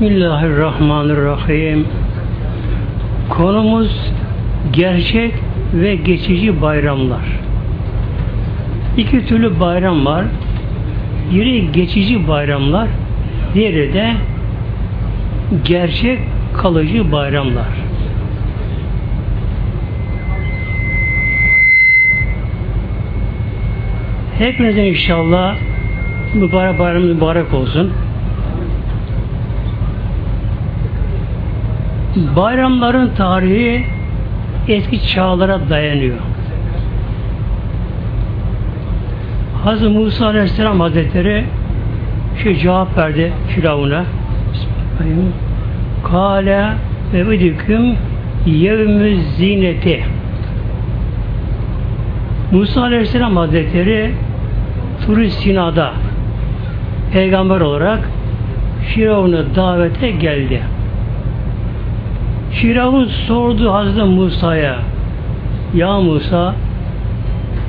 Bismillahirrahmanirrahim. Konumuz gerçek ve geçici bayramlar. İki türlü bayram var. Biri geçici bayramlar, diğeri de gerçek kalıcı bayramlar. Hepinizin inşallah mübarek bayram mübarek olsun. Bayramların tarihi eski çağlara dayanıyor. Hazreti Musa Aleyhisselam Hazretleri şu cevap verdi Firavun'a. Kale ve vidüküm yevmü zineti. Musa Aleyhisselam Hazretleri Tur Sina'da peygamber olarak Firavun'a davete geldi. Firavun sordu Hazreti Musa'ya Ya Musa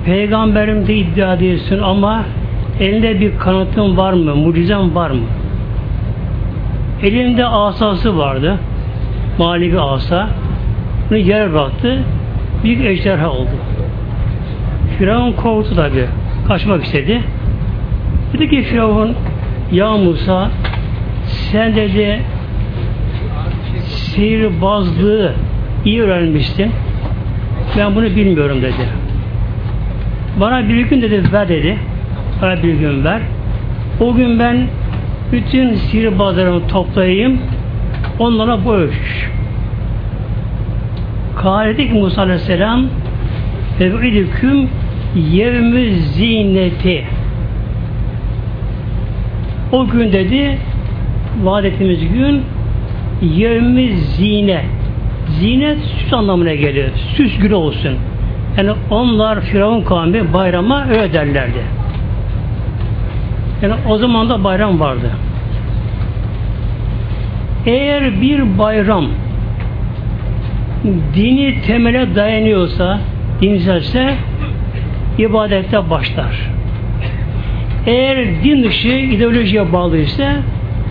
peygamberim de iddia ediyorsun ama elinde bir kanıtın var mı? Mucizen var mı? Elinde asası vardı. Mali asa. Bunu yer bıraktı. Bir ejderha oldu. Firavun korktu tabi. Kaçmak istedi. Dedi ki Firavun Ya Musa sen dedi sihirbazlığı iyi öğrenmiştin. Ben bunu bilmiyorum dedi. Bana bir gün dedi ver dedi. Bana bir gün ver. O gün ben bütün sihirbazlarımı toplayayım. Onlara bu ölçüş. Kâledi ki Musa Aleyhisselam Ev'idüküm yevmü zineti o gün dedi ettiğimiz gün yevmi zine zinet süs anlamına geliyor. Süs günü olsun. Yani onlar Firavun kavmi bayrama öyle derlerdi. Yani o zaman da bayram vardı. Eğer bir bayram dini temele dayanıyorsa, dinselse ibadette başlar. Eğer din dışı ideolojiye bağlıysa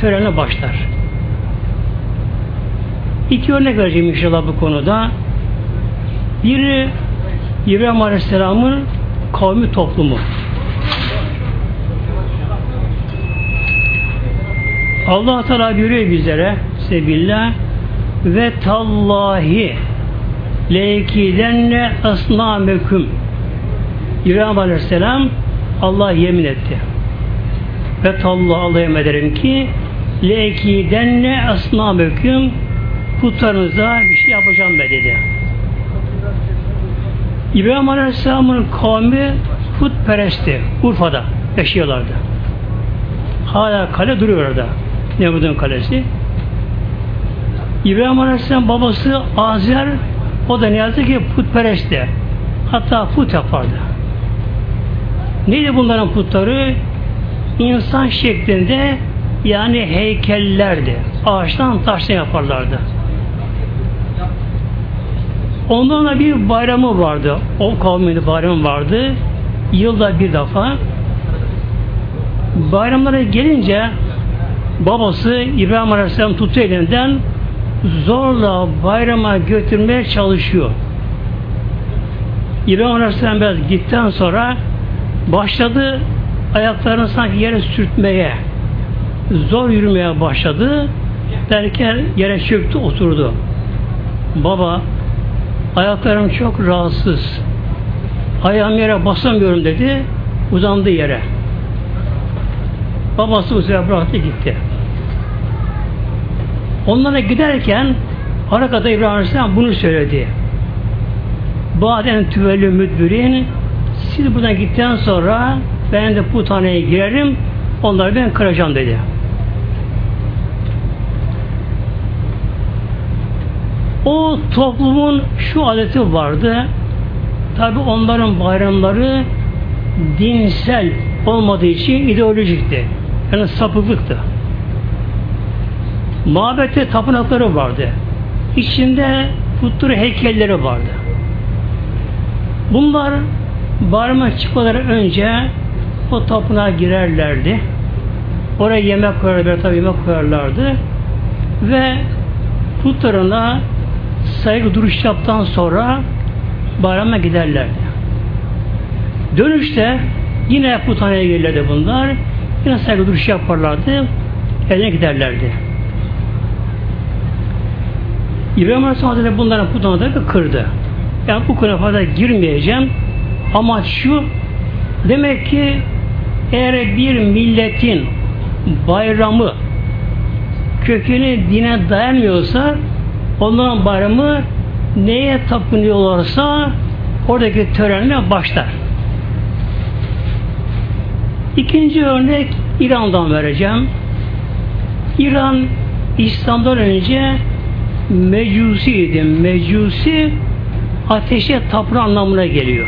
törene başlar. İki örnek vereceğim inşallah bu konuda. Biri İbrahim Aleyhisselam'ın kavmi toplumu. Allah Teala buyuruyor bizlere sebillah ve tallahi leykidenne asnameküm İbrahim Aleyhisselam Allah yemin etti. Ve tallah Allah'a yemin ederim ki leykidenne asnameküm putlarınıza bir şey yapacağım be dedi. İbrahim Aleyhisselam'ın kavmi putperestti. Urfa'da yaşıyorlardı. Hala kale duruyor orada. Nemrut'un kalesi. İbrahim Aleyhisselam babası Azer o da ne yazık ki putperestti. Hatta put yapardı. Neydi bunların putları? İnsan şeklinde yani heykellerdi. Ağaçtan taştan yaparlardı. Ondan da bir bayramı vardı. O kavminin bayramı vardı. Yılda bir defa. Bayramlara gelince babası İbrahim Aleyhisselam tuttu elinden zorla bayrama götürmeye çalışıyor. İbrahim Aleyhisselam biraz gittikten sonra başladı ayaklarını sanki yere sürtmeye zor yürümeye başladı derken yere çöktü oturdu. Baba ayaklarım çok rahatsız. Ayağım yere basamıyorum dedi. Uzandı yere. Babası sefer bıraktı gitti. Onlara giderken arkada İbrahim Aleyhisselam bunu söyledi. Baden tüvelü müdbirin siz buradan gittikten sonra ben de bu taneye girerim onları ben kıracağım dedi. O toplumun şu adeti vardı. Tabi onların bayramları dinsel olmadığı için ideolojikti. Yani sapıklıktı. Mabette tapınakları vardı. İçinde putları heykelleri vardı. Bunlar bayrama çıkmadan önce o tapınağa girerlerdi. Oraya yemek koyarlardı, tabi yemek koyarlardı. ve putlarına saygı duruş yaptıktan sonra bayrama giderlerdi. Dönüşte yine puthaneye gelirlerdi bunlar. Yine saygı duruş yaparlardı. Evine giderlerdi. İbrahim Aleyhisselam Hazretleri bunların puthanada kırdı. Yani bu konuya fazla girmeyeceğim. Ama şu demek ki eğer bir milletin bayramı kökeni dine dayanmıyorsa onların bayramı neye tapınıyorlarsa oradaki törenle başlar. İkinci örnek İran'dan vereceğim. İran İslam'dan önce Mecusiydi. Mecusi ateşe tapın anlamına geliyor.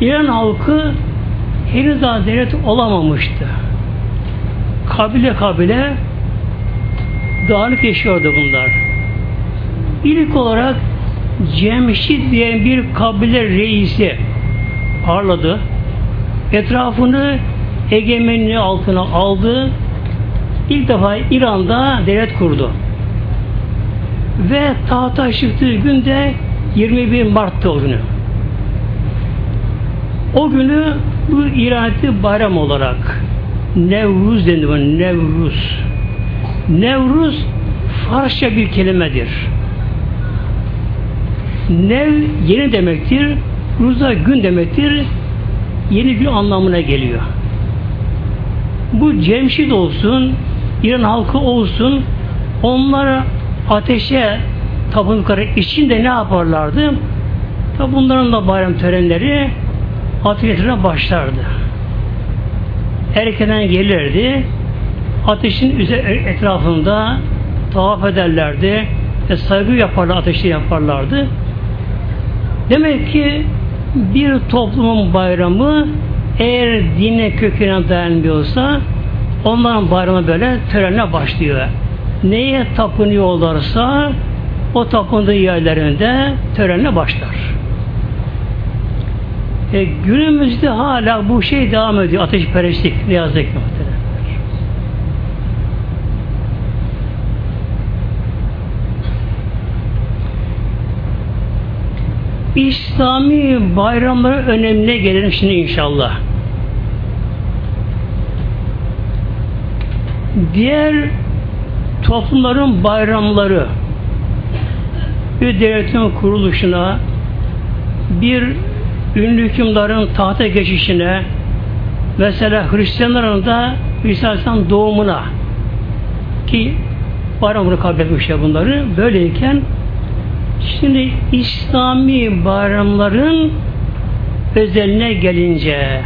İran halkı henüz daha devlet olamamıştı. Kabile kabile dağınık yaşıyordu bunlar. İlk olarak Cemşid diye bir kabile reisi parladı. Etrafını egemenliği altına aldı. İlk defa İran'da devlet kurdu. Ve tahta çıktığı günde 21 Mart'ta o günü. O günü bu iradeti bayram olarak Nevruz deniyor. Nevruz. Nevruz Farsça bir kelimedir. Nev yeni demektir. Ruza gün demektir. Yeni bir anlamına geliyor. Bu Cemşid olsun, İran halkı olsun, onlara ateşe tapındıkları için de ne yaparlardı? Tabi bunların da bayram törenleri ateşine başlardı. Erkenden gelirdi. Ateşin etrafında tavaf ederlerdi. ve saygı yaparlar, ateşi yaparlardı. Demek ki bir toplumun bayramı eğer dine kökene dayanmıyorsa onların bayramı böyle törenle başlıyor. Neye tapınıyorlarsa o tapındığı yerlerinde törenle başlar. E, günümüzde hala bu şey devam ediyor. Ateşperestlik ne yazık ki İslami bayramları önemine gelelim şimdi inşallah. Diğer toplumların bayramları bir devletin kuruluşuna bir ünlü hükümdarın tahta geçişine mesela Hristiyanların da İsa doğumuna ki bayramını kabul etmişler bunları. Böyleyken Şimdi İslami bayramların özeline gelince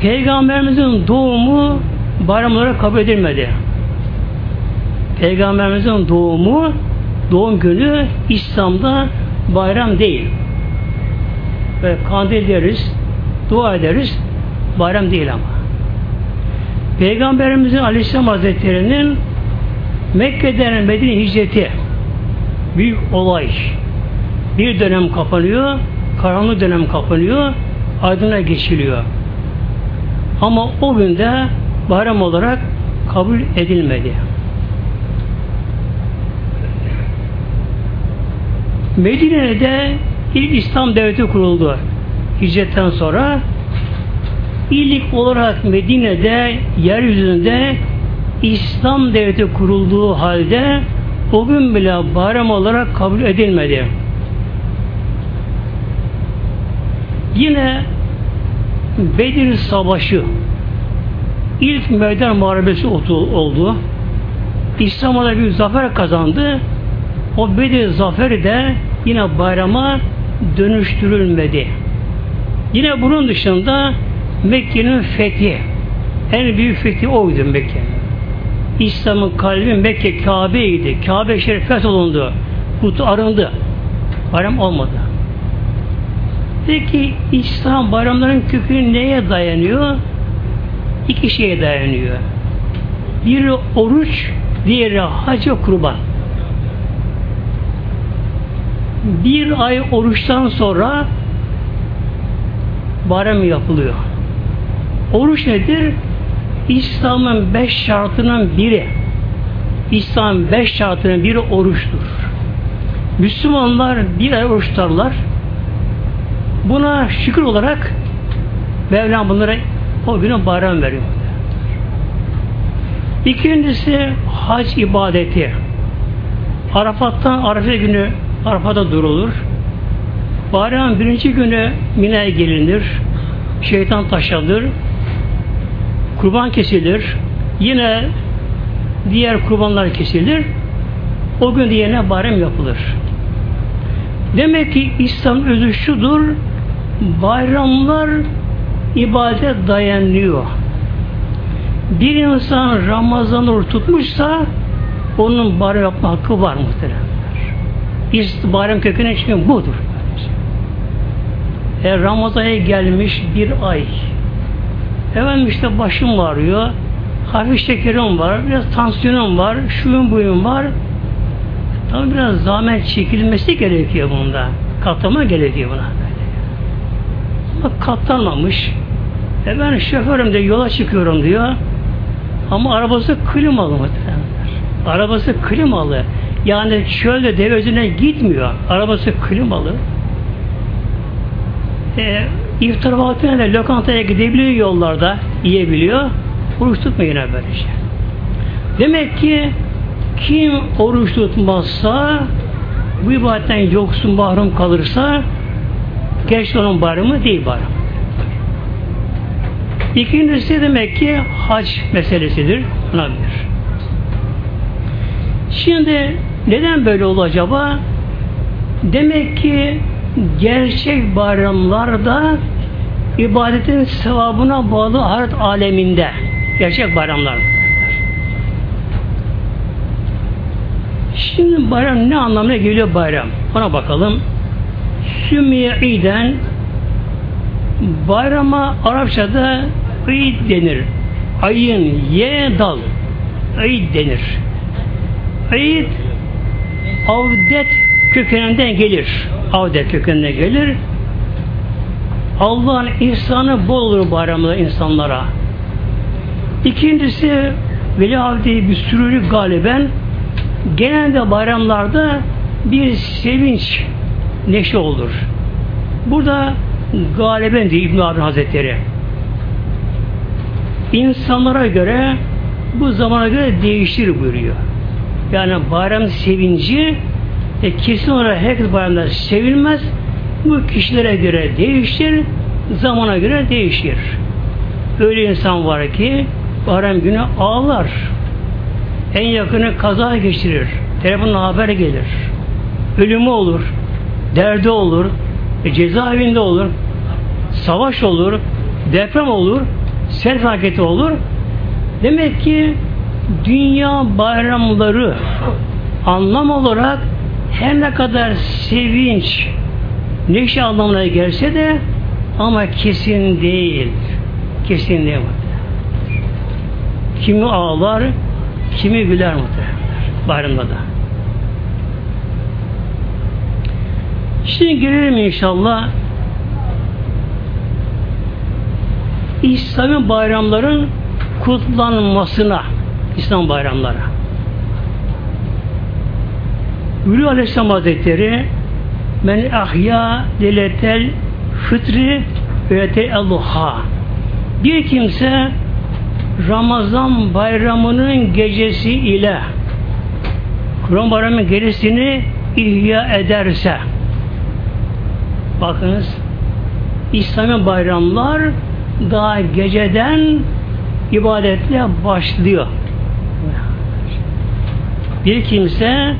Peygamberimizin doğumu bayramlara kabul edilmedi. Peygamberimizin doğumu doğum günü İslam'da bayram değil. Ve kandil deriz, dua ederiz, bayram değil ama. Peygamberimizin Aleyhisselam Hazretleri'nin Mekke'den Medine hicreti büyük olay. Bir dönem kapanıyor, karanlık dönem kapanıyor, aydına geçiliyor. Ama o günde bayram olarak kabul edilmedi. Medine'de ilk İslam devleti kuruldu. Hicretten sonra ilk olarak Medine'de yeryüzünde İslam devleti kurulduğu halde o gün bile bayram olarak kabul edilmedi. Yine Bedir Savaşı ilk meydan muharebesi oldu. İslam orada bir zafer kazandı. O Bedir zaferi de yine bayrama dönüştürülmedi. Yine bunun dışında Mekke'nin fethi en büyük fethi oydu Mekke. İslam'ın kalbi Mekke Kabe'ydi. Kabe şerif fetholundu. Kutu arındı. Bayram olmadı. Peki İslam bayramların kökü neye dayanıyor? İki şeye dayanıyor. Biri oruç, diğeri hacı kurban. Bir ay oruçtan sonra bayram yapılıyor. Oruç nedir? İslam'ın beş şartının biri İslam'ın beş şartının biri oruçtur. Müslümanlar bir ay oruç tutarlar. Buna şükür olarak Mevlam bunlara o günü bayram veriyor. İkincisi hac ibadeti. Arafat'tan Arafa günü Arafat'ta durulur. Bayramın birinci günü Mina'ya gelinir. Şeytan taşlanır. Kurban kesilir. Yine diğer kurbanlar kesilir. O gün de yine bayram yapılır. Demek ki İslam özü şudur. Bayramlar ibadet dayanıyor. Bir insan Ramazan oruç tutmuşsa onun bayram yapma hakkı var muhteremler. İşte bayram köküne çıkıyor budur. E, Ramazan'a gelmiş bir ay. Efendim işte başım ağrıyor. Hafif şekerim var. Biraz tansiyonum var. Şuyum buyum var. Tabi biraz zahmet çekilmesi gerekiyor bunda. Katlama gerekiyor buna. Ama katlanmamış. E ben şoförüm de yola çıkıyorum diyor. Ama arabası klimalı muhtemelen. Arabası klimalı. Yani çölde deve gitmiyor. Arabası klimalı. E, iftar vaktine de lokantaya gidebiliyor yollarda, yiyebiliyor. Oruç tutmuyor yine böyle şey. Demek ki kim oruç tutmazsa bu ibadetten yoksun mahrum kalırsa geç onun bayramı değil bayram. İkincisi demek ki hac meselesidir. Buna bir. Şimdi neden böyle oldu acaba? Demek ki gerçek bayramlarda ibadetin sevabına bağlı ahiret aleminde gerçek bayramlar. Şimdi bayram ne anlamına geliyor bayram? Ona bakalım. Sümmiye'den bayrama Arapçada id denir. Ayın ye dal. Id denir. Id avdet kökeninden gelir. Avdet kökeninden gelir. Allah'ın ihsanı bol olur bayramda insanlara. İkincisi Veli Avdi bir sürülü galiben genelde bayramlarda bir sevinç neşe olur. Burada galiben diyor İbn Abi Hazretleri. İnsanlara göre bu zamana göre değişir buyuruyor. Yani bayram sevinci e, kesin olarak herkes bayramda sevilmez. Bu kişilere göre değişir, zamana göre değişir. Öyle insan var ki bayram günü ağlar. En yakını kaza geçirir. Telefonla haber gelir. Ölümü olur. Derdi olur. E, cezaevinde olur. Savaş olur. Deprem olur. Sel felaketi olur. Demek ki dünya bayramları anlam olarak her ne kadar sevinç neşe anlamına gelse de ama kesin değil. Kesin değil. Kimi ağlar, kimi güler muhtemelen bayramda da. Şimdi girelim inşallah İslami bayramların kutlanmasına İslam bayramları. Ülü Aleyhisselam Hazretleri men ahya diletel fıtri ve Allah'a bir kimse Ramazan bayramının gecesi ile Kur'an bayramının gecesini ihya ederse bakınız İslami bayramlar daha geceden ibadetle başlıyor. Bir kimse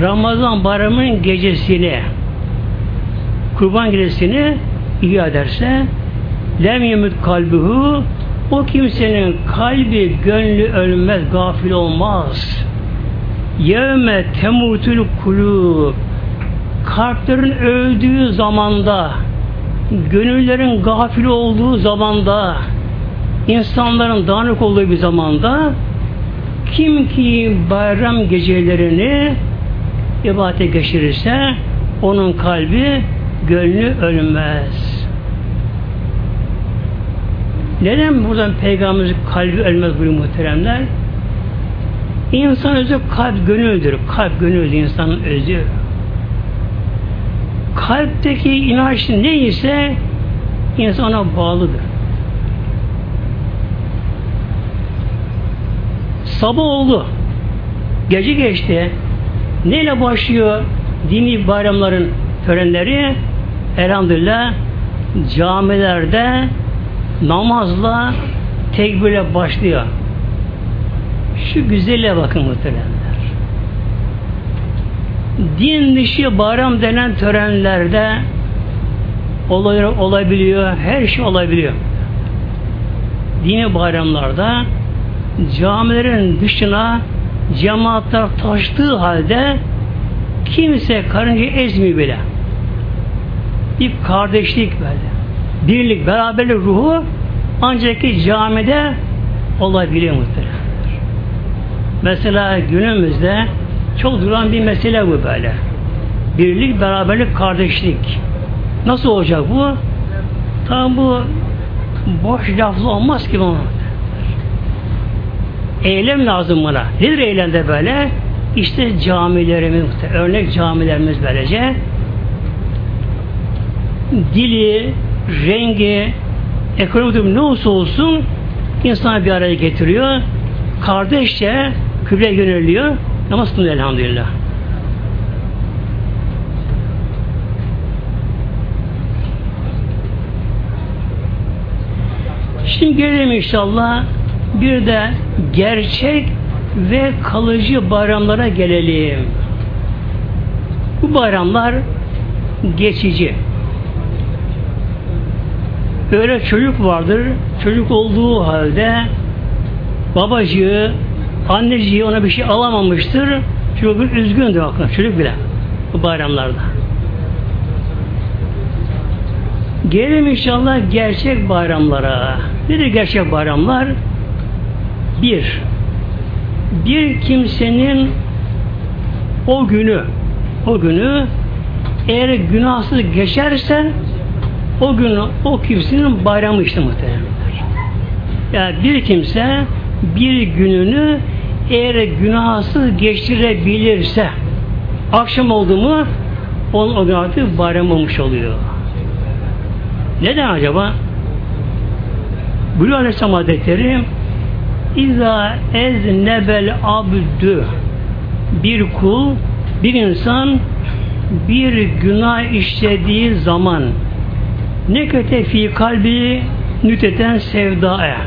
Ramazan bayramının gecesini kurban gecesini ihya ederse lem yemut kalbuhu o kimsenin kalbi, gönlü ölmez, gafil olmaz. Yevme temutul kulub kalplerin öldüğü zamanda gönüllerin gafil olduğu zamanda insanların dağınık olduğu bir zamanda kim ki bayram gecelerini ibadete geçirirse onun kalbi gönlü ölmez. Neden buradan Peygamberimiz kalbi ölmez buyuruyor muhteremler? İnsan özü kalp gönüldür. Kalp gönüldür insanın özü. Kalpteki inanç neyse insana bağlıdır. Sabah oldu. Gece geçti. Neyle başlıyor dini bayramların törenleri? Elhamdülillah camilerde namazla tekbirle başlıyor. Şu güzelle bakın muhtemelenler. Din dışı bayram denen törenlerde olay, olabiliyor, her şey olabiliyor. Dini bayramlarda camilerin dışına cemaatler taştığı halde kimse karınca ezmiyor bile. Bir kardeşlik böyle. Birlik, beraberlik ruhu ancak ki camide olabiliyor muhtemelen. Mesela günümüzde çok duran bir mesele bu böyle. Birlik, beraberlik, kardeşlik. Nasıl olacak bu? Tam bu boş laflı olmaz ki bu. Eylem lazım buna. Nedir eylemde böyle? İşte camilerimiz, örnek camilerimiz böylece dili, rengi, ekonomik ne olsa olsun insanı bir araya getiriyor. Kardeşçe kıble yöneliyor. Namaz kılıyor elhamdülillah. Şimdi gelelim inşallah bir de gerçek ve kalıcı bayramlara gelelim. Bu bayramlar geçici. Böyle çocuk vardır. Çocuk olduğu halde babacığı, anneciği ona bir şey alamamıştır. Çocuk üzgündür aklına. Çocuk bile. Bu bayramlarda. Gelelim inşallah gerçek bayramlara. Nedir gerçek bayramlar? Bir, bir kimsenin o günü, o günü eğer günahsız geçerse o gün o kimsenin bayramı işte muhtemelen. Yani bir kimse bir gününü eğer günahsız geçirebilirse akşam oldu mu onun o gün artık bayram olmuş oluyor. Neden acaba? Bülü Aleyhisselam Hazretleri İza ez nebel abdü bir kul, bir insan bir günah işlediği zaman ne köte fi kalbi nüteten sevdaya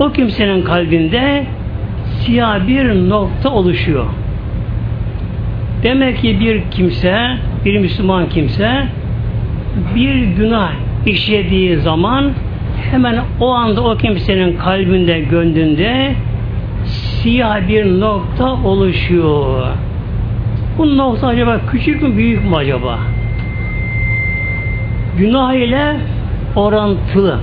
o kimsenin kalbinde siyah bir nokta oluşuyor. Demek ki bir kimse, bir Müslüman kimse bir günah işlediği zaman hemen o anda o kimsenin kalbinde, gönlünde siyah bir nokta oluşuyor. Bu nokta acaba küçük mü büyük mü acaba? Günah ile orantılı.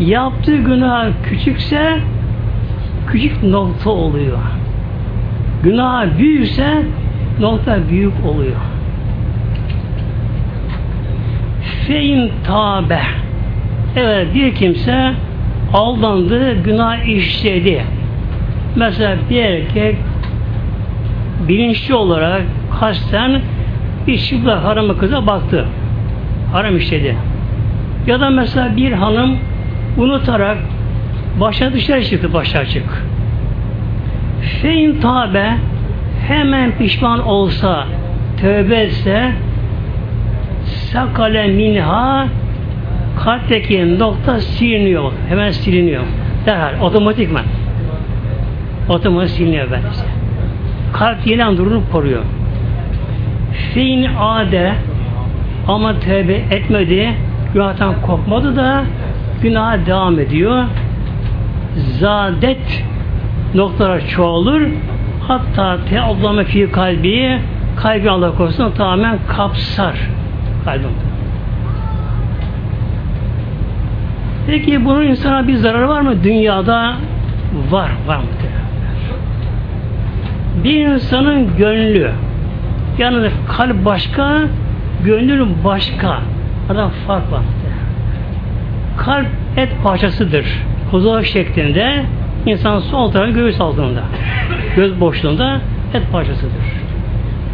Yaptığı günah küçükse küçük nokta oluyor. Günah büyükse nokta büyük oluyor. Fein tabe Evet bir kimse aldandı, günah işledi. Mesela bir erkek bilinçli olarak kasten bir şıplak haramı kıza baktı. Haram işledi. Ya da mesela bir hanım unutarak başa dışarı çıktı başa açık. Fein tabe hemen pişman olsa tövbe etse sakale minha kalpteki nokta siliniyor. Hemen siliniyor. Derhal otomatikman. Otomatik siliniyor böylece. Kalp yeni durunu koruyor. Fein ade ama tövbe etmedi, günahtan kopmadı da günah devam ediyor. Zadet noktalar çoğalır. Hatta teallame fi kalbi kalbi Allah korusun tamamen kapsar kalbim. Peki bunun insana bir zararı var mı? Dünyada var, var mı? Bir insanın gönlü yani kalp başka, gönlün başka. Adam fark var. kalp et parçasıdır. Koza şeklinde insan sol tarafı göğüs altında. Göz boşluğunda et parçasıdır.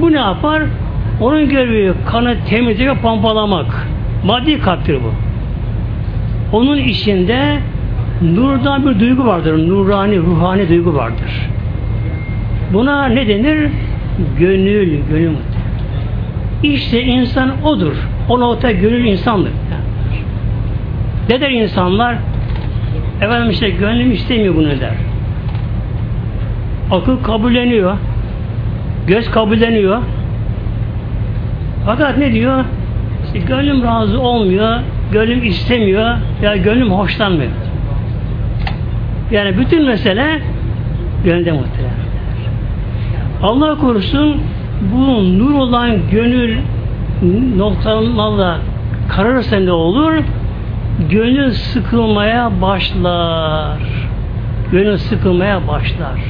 Bu ne yapar? Onun görevi kanı temizleyip pompalamak. Maddi kalptir bu. Onun içinde nurdan bir duygu vardır. Nurani, ruhani duygu vardır. Buna ne denir? Gönül, gönül. İşte insan odur. O nokta gönül insandır. Ne der insanlar? Efendim işte gönlüm istemiyor bunu der. Akıl kabulleniyor. Göz kabulleniyor. Fakat ne diyor? İşte gönlüm razı olmuyor, gönlüm istemiyor, ya gönlüm hoşlanmıyor. Yani bütün mesele gönlde muhtemelen. Allah korusun bu nur olan gönül noktalarla kararırsa ne olur? Gönül sıkılmaya başlar. Gönül sıkılmaya başlar.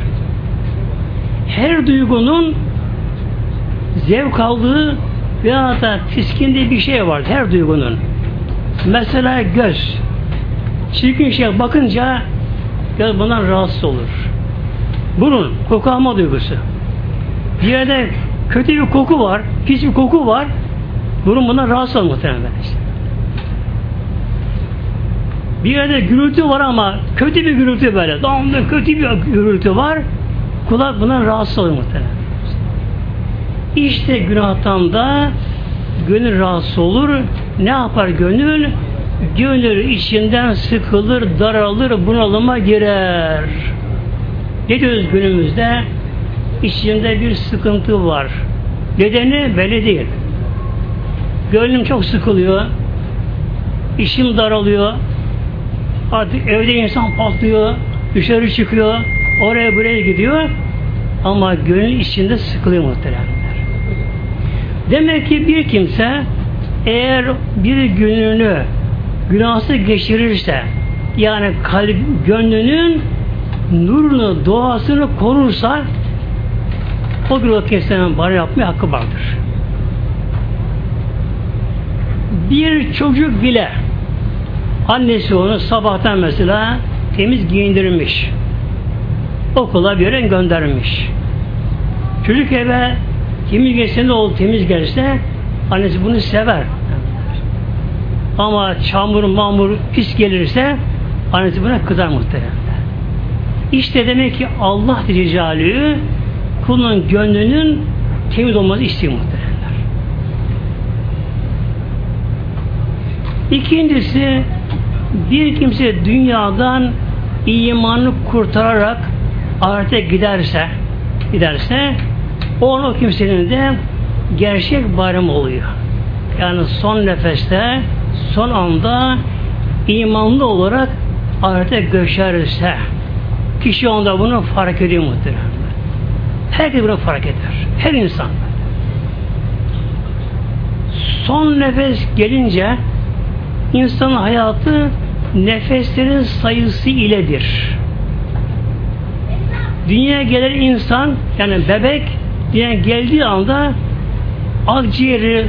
Her duygunun zevk aldığı veya da tiskindiği bir şey var her duygunun. Mesela göz. Çirkin şey bakınca göz bundan rahatsız olur. Burun, koku alma duygusu. Bir yerde kötü bir koku var, pis bir koku var. Burun bundan rahatsız olur muhtemelen. Işte. Bir yerde gürültü var ama kötü bir gürültü böyle. Damda kötü bir gürültü var. Kulak bundan rahatsız olur muhtemelen. İşte günahtan da gönül rahatsız olur. Ne yapar gönül? Gönül içinden sıkılır, daralır, bunalıma girer. Ne diyoruz günümüzde? İçinde bir sıkıntı var. Nedeni belli değil. Gönlüm çok sıkılıyor. İşim daralıyor. Artık evde insan patlıyor. Dışarı çıkıyor. Oraya buraya gidiyor. Ama gönül içinde sıkılıyor muhtemelen. Demek ki bir kimse eğer bir gününü günahsız geçirirse yani kalp gönlünün nurunu, doğasını korursa o bir o kimsenin bana yapmaya hakkı vardır. Bir çocuk bile annesi onu sabahtan mesela temiz giyindirmiş. Okula bir göndermiş. Çocuk eve Temiz geçse ne olur temiz gelse annesi bunu sever. Ama çamur, mamur, pis gelirse annesi buna kızar muhtemelen. İşte demek ki Allah Cicalü kulun gönlünün temiz olması istiyor muhtemelenler. İkincisi bir kimse dünyadan imanı kurtararak ahirete giderse giderse o o kimsenin de gerçek bayram oluyor. Yani son nefeste, son anda imanlı olarak ahirete göçerse kişi onda bunu fark ediyor muhtemelen. Herkes bunu fark eder. Her insan. Son nefes gelince insanın hayatı nefeslerin sayısı iledir. Dünyaya gelen insan yani bebek yani geldiği anda akciğeri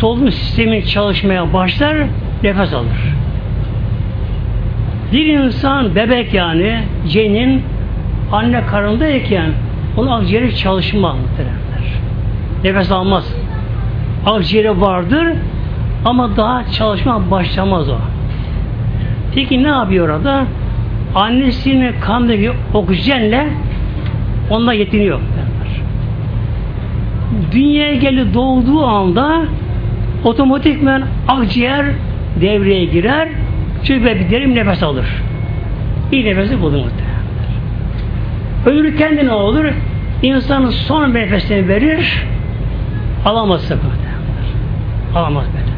solunum sistemi çalışmaya başlar, nefes alır. Bir insan bebek yani cenin anne karnındayken onun akciğeri çalışmaz muhtemelenler. Nefes almaz. Akciğeri vardır ama daha çalışma başlamaz o. Peki ne yapıyor orada? Annesinin kanındaki oksijenle onunla yetiniyor dünyaya geldi doğduğu anda otomatikmen akciğer devreye girer. Çünkü bir derin nefes alır. Bir nefesi muhtemelen. Ölürken de ne olur? İnsanın son nefesini verir, alamaz muhtemelen. Alamaz böyle.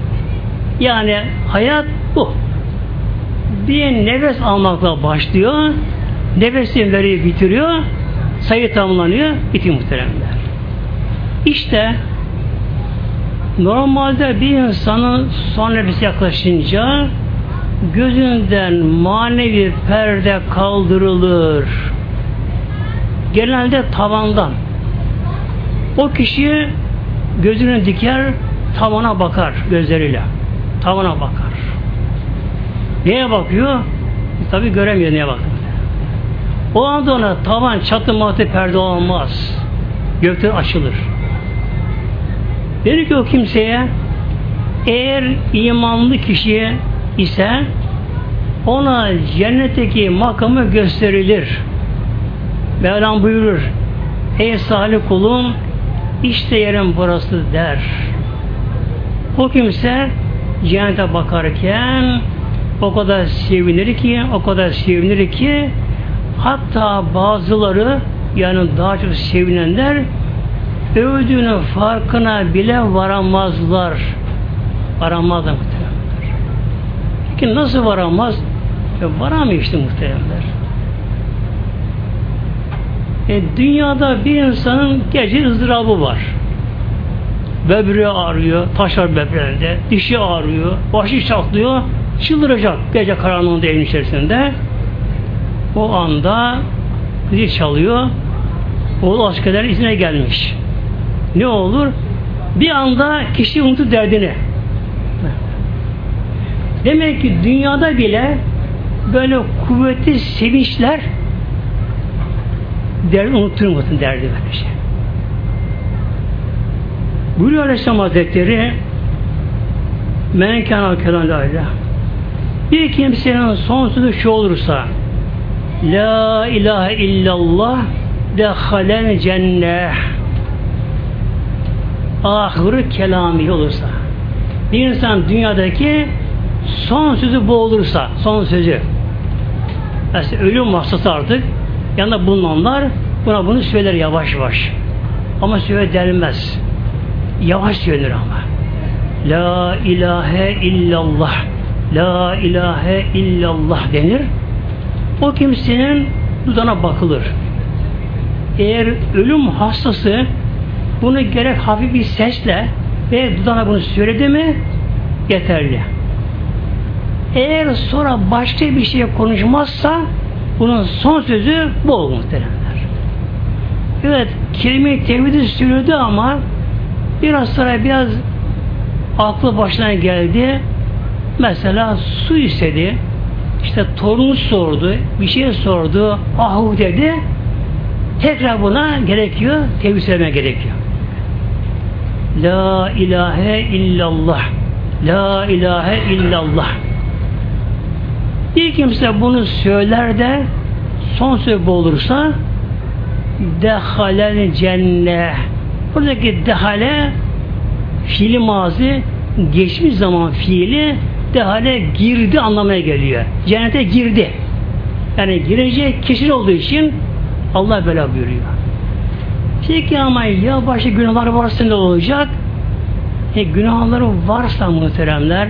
Yani hayat bu. Bir nefes almakla başlıyor, nefesini veriyor, bitiriyor, sayı tamamlanıyor, bitiyor muhteremler. İşte normalde bir insanın son nefesi yaklaşınca gözünden manevi perde kaldırılır. Genelde tavandan. O kişi gözünü diker, tavana bakar gözleriyle. Tavana bakar. Neye bakıyor? Tabi göremiyor neye bakıyor. O anda ona tavan, çatı, matı, perde olmaz. Gökler açılır. Dedi ki o kimseye eğer imanlı kişiye ise ona cennetteki makamı gösterilir. Mevlam buyurur. Ey salih kulum işte yerim burası der. O kimse cennete bakarken o kadar sevinir ki o kadar sevinir ki hatta bazıları yani daha çok sevinenler övdüğünün farkına bile varamazlar. Varamazlar muhtemelenler. Peki nasıl varamaz? E varamıyor işte muhtemelenler. E, dünyada bir insanın gece ızdırabı var. Böbreği ağrıyor, taşlar böbreğinde, dişi ağrıyor, başı çatlıyor, çıldıracak gece karanlığında evin içerisinde. O anda zil çalıyor, oğlu askerler izine gelmiş. Ne olur? Bir anda kişi unutur derdini. Demek ki dünyada bile böyle kuvvetli sevinçler derdi unutturmasın derdi böyle şey. Buyuruyor Aleyhisselam Hazretleri Men kânâ kelâlâ Bir kimsenin son sözü şu olursa La ilahe illallah dehalen cenneh ahırı kelami olursa bir insan dünyadaki son sözü bu olursa son sözü mesela ölüm hastası artık yanında bulunanlar buna bunu söyler yavaş yavaş. Ama söyle denmez. Yavaş söylenir ama. La ilahe illallah La ilahe illallah denir. O kimsenin dudağına bakılır. Eğer ölüm hastası bunu gerek hafif bir sesle ve dudağına bunu söyledi mi yeterli. Eğer sonra başka bir şey konuşmazsa bunun son sözü bu olur muhteremler. Evet, kelime-i tevhidi söyledi ama biraz sonra biraz aklı başına geldi. Mesela su istedi. İşte torunu sordu, bir şey sordu, ahu dedi. Tekrar buna gerekiyor, tevhid söylemeye gerekiyor. La ilahe illallah. La ilahe illallah. Bir kimse bunu söyler de son söz olursa dehalel cennet. Buradaki dehale fiili mazi geçmiş zaman fiili dehale girdi anlamaya geliyor. Cennete girdi. Yani girecek kişi olduğu için Allah böyle buyuruyor. Peki ama ya başka günahlar varsa ne olacak? E, günahları varsa muhteremler,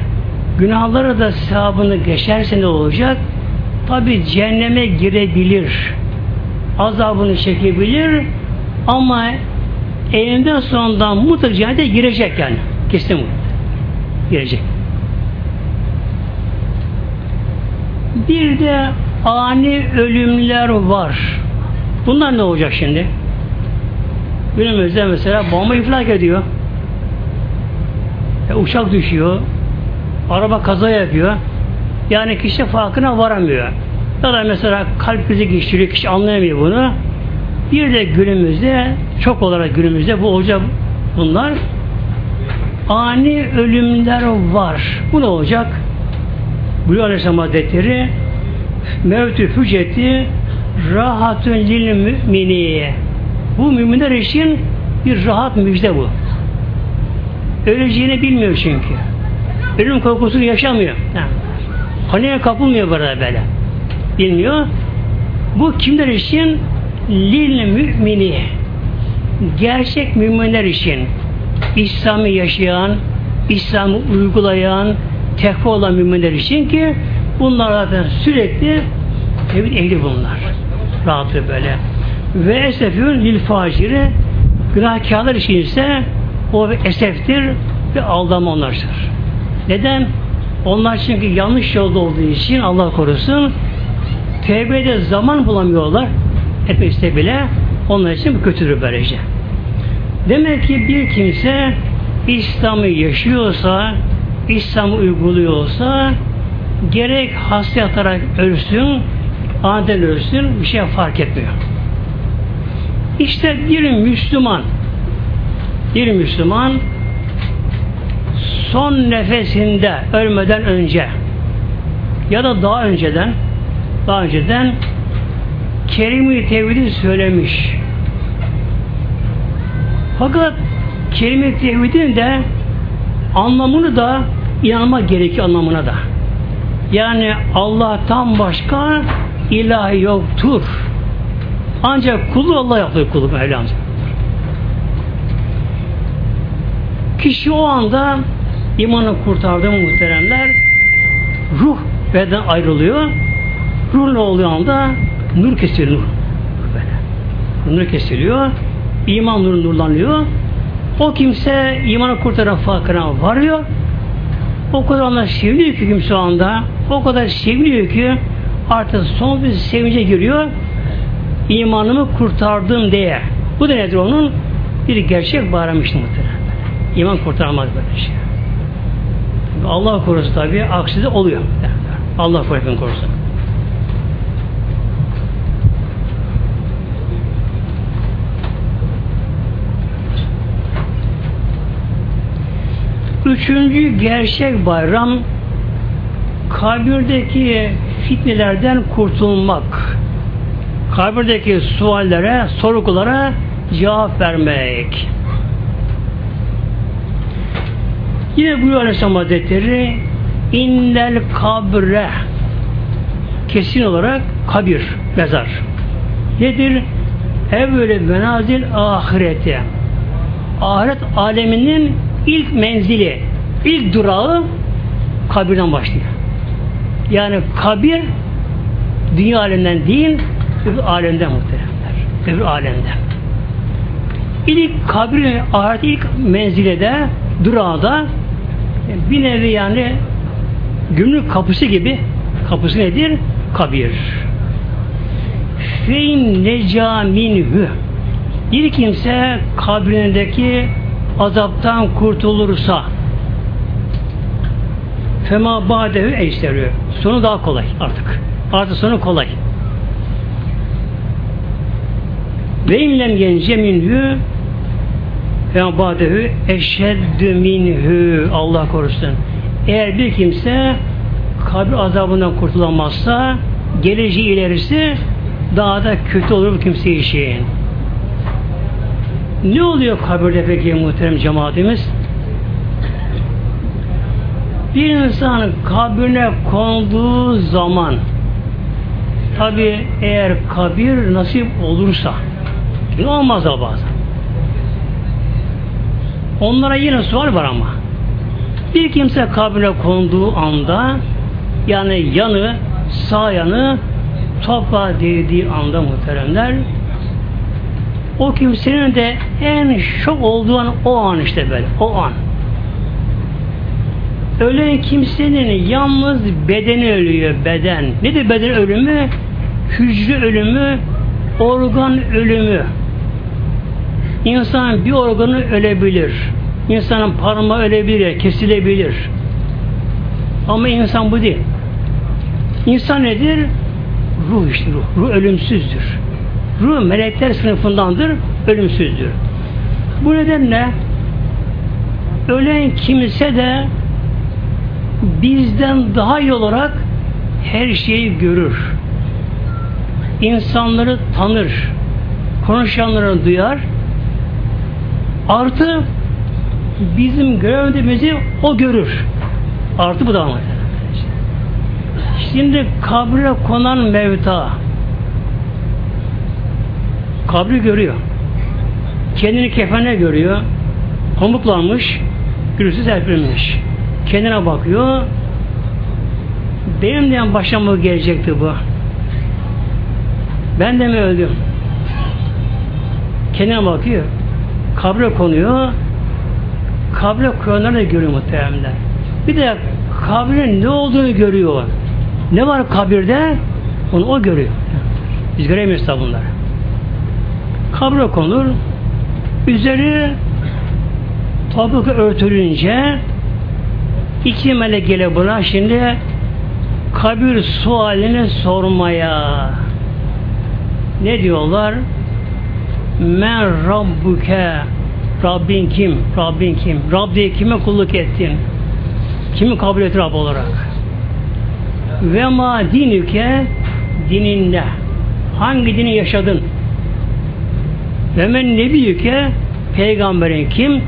günahları da sevabını geçerse ne olacak? Tabi cehenneme girebilir. Azabını çekebilir ama eninde sonunda mutlaka cennete girecek yani. Kesin girecek. Bir de ani ölümler var. Bunlar ne olacak şimdi? Günümüzde mesela bomba infilak ediyor. E, uçak düşüyor. Araba kaza yapıyor. Yani kişi farkına varamıyor. Ya da mesela kalp krizi geçiriyor. Kişi anlayamıyor bunu. Bir de günümüzde çok olarak günümüzde bu olacak bunlar ani ölümler var. Bu ne olacak? Buyuruyor Aleyhisselam Hazretleri mevtü füceti rahatun lil mümini bu müminler için bir rahat müjde bu. Öleceğini bilmiyor çünkü. Ölüm korkusunu yaşamıyor. Paniğe kapılmıyor burada böyle. Bilmiyor. Bu kimler için? Lil mümini. Gerçek müminler için. İslam'ı yaşayan, İslam'ı uygulayan, tekva olan müminler için ki bunlar zaten sürekli tevhid ehli bunlar. Rahatı böyle. Ve esefün lil faciri günahkarlar için ise o bir eseftir ve aldama onlardır. Neden? Onlar çünkü yanlış yolda olduğu için Allah korusun tevbede zaman bulamıyorlar. Etmek iste bile onlar için bu kötüdür böylece. Demek ki bir kimse İslam'ı yaşıyorsa, İslam'ı uyguluyorsa gerek hasta yatarak ölsün, aniden ölsün bir şey fark etmiyor. İşte bir Müslüman bir Müslüman son nefesinde ölmeden önce ya da daha önceden daha önceden kelime-i tevhidi söylemiş. Fakat kelime-i tevhidin de anlamını da inanmak gerekiyor anlamına da. Yani Allah'tan başka ilahi yoktur. Ancak kulu Allah yapıyor kulu Mevlamız. Kişi o anda imanı kurtardığı muhteremler ruh beden ayrılıyor. Ruh ne oluyor anda? Nur kesiliyor. Nur. Böyle. Nur kesiliyor. İman nuru nurlanıyor. O kimse imanı kurtaran farkına varıyor. O kadar ona seviliyor ki kimse o anda. O kadar seviliyor ki artık son bir sevince giriyor. İmanımı kurtardım diye. Bu da nedir onun? Bir gerçek bayram işte muhtemelen. İman kurtaramaz böyle şey. Allah korusun tabi aksi de oluyor. Allah korusun. Üçüncü gerçek bayram kabirdeki fitnelerden kurtulmak. Kabirdeki suallere, sorgulara cevap vermek. Yine buyuruyor Aleyhisselam Hazretleri innel kabre kesin olarak kabir, mezar. Nedir? Evveli menazil ahireti. Ahiret aleminin ilk menzili, ilk durağı kabirden başlıyor. Yani kabir dünya aleminden değil, öbür alemden muhteremler. Öbür alemden. İlk kabir, ahiret ilk menzilede, durağda bir nevi yani gümrük kapısı gibi kapısı nedir? Kabir. Fein neca minhü bir kimse kabrindeki azaptan kurtulursa fema badehu eşteriyor. Sonu daha kolay artık. Artık sonu kolay. Ve inlem gence minhü fema badehu eşeddü minhü Allah korusun. Eğer bir kimse kabir azabından kurtulamazsa geleceği ilerisi daha da kötü olur bu kimse için. Ne oluyor kabirde peki muhterem cemaatimiz? Bir insan kabrine konduğu zaman tabi eğer kabir nasip olursa ne olmaz da bazen. Onlara yine sual var ama. Bir kimse kabrine konduğu anda yani yanı sağ yanı toprağa değdiği anda muhteremler o kimsenin de en şok olduğu an o an işte böyle o an ölen kimsenin yalnız bedeni ölüyor beden nedir beden ölümü hücre ölümü organ ölümü İnsan bir organı ölebilir İnsanın parmağı ölebilir kesilebilir ama insan bu değil İnsan nedir? Ruh işte ruh. Ruh ölümsüzdür. Ruh melekler sınıfındandır, ölümsüzdür. Bu nedenle ölen kimse de bizden daha iyi olarak her şeyi görür. İnsanları tanır. Konuşanları duyar. Artı bizim göremediğimizi o görür. Artı bu da ama. Şimdi kabre konan mevta kabri görüyor. Kendini kefene görüyor. Pamuklanmış, gülüsü serpilmiş. Kendine bakıyor. Benim de başıma gelecekti bu. Ben de mi öldüm? Kendine bakıyor. Kabre konuyor. Kabre koyanları da görüyor muhtemelen. Bir de kabrin ne olduğunu görüyor. Ne var kabirde? Onu o görüyor. Biz göremiyoruz da bunları. Kabre konur. Üzeri toprakla örtülünce iki melek gele buna şimdi kabir sualini sormaya. Ne diyorlar? Men Rabbuke Rabbin kim? Rabbin kim? Rab diye kime kulluk ettin? Kimi kabul et Rab olarak? Ve ma dinüke dinin ne? Hangi dini yaşadın? Ve men nebiyüke peygamberin kim?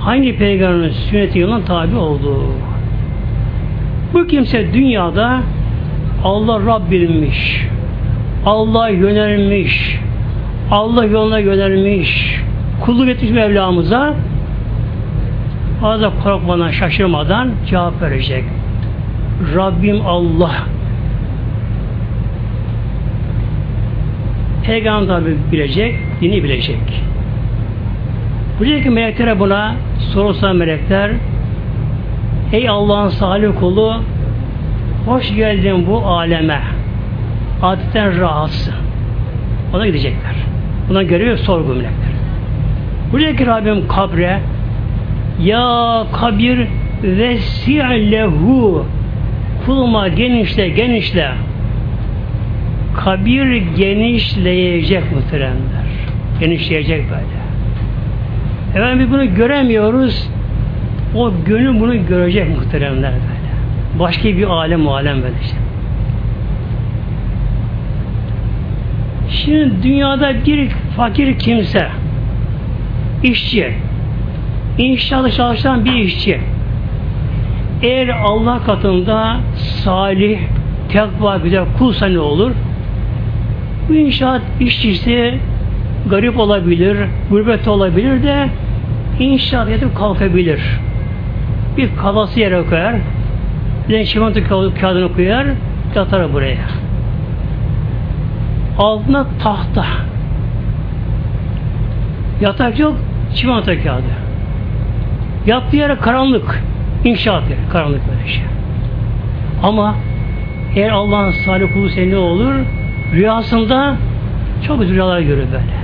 Hangi peygamberin sünneti yoluna tabi oldu? Bu kimse dünyada Allah Rab bilmiş, Allah yönelmiş, Allah yoluna yönelmiş, kulluk etmiş Mevlamıza fazla korkmadan, şaşırmadan cevap verecek. Rabbim Allah. Peygamber bilecek, dini bilecek. Buradaki meleklere buna sorulsa melekler Ey Allah'ın salih kulu hoş geldin bu aleme. Adetten rahatsın. Ona gidecekler. Buna göre sorgu melekler. Buradaki Rabbim kabre ya kabir vesi'lehu kuluma genişle genişle kabir genişleyecek muhteremler. Genişleyecek böyle. Efendim biz bunu göremiyoruz. O gönül bunu görecek muhteremler böyle. Başka bir alem alem böyle işte. Şimdi dünyada bir fakir kimse işçi inşaatı çalışan bir işçi eğer Allah katında salih, tekva, güzel kulsa ne olur? Bu inşaat işçisi garip olabilir, gurbet olabilir de inşaat edip kalkabilir. Bir kafası yere koyar, bir de kağıdını koyar, yatar buraya. Altına tahta. Yatak yok, çimento kağıdı. Yattığı yere karanlık. İnşaat yeri, karanlık böyle şey. Ama eğer Allah'ın salih kulu ne olur? Rüyasında çok rüyalar görür böyle.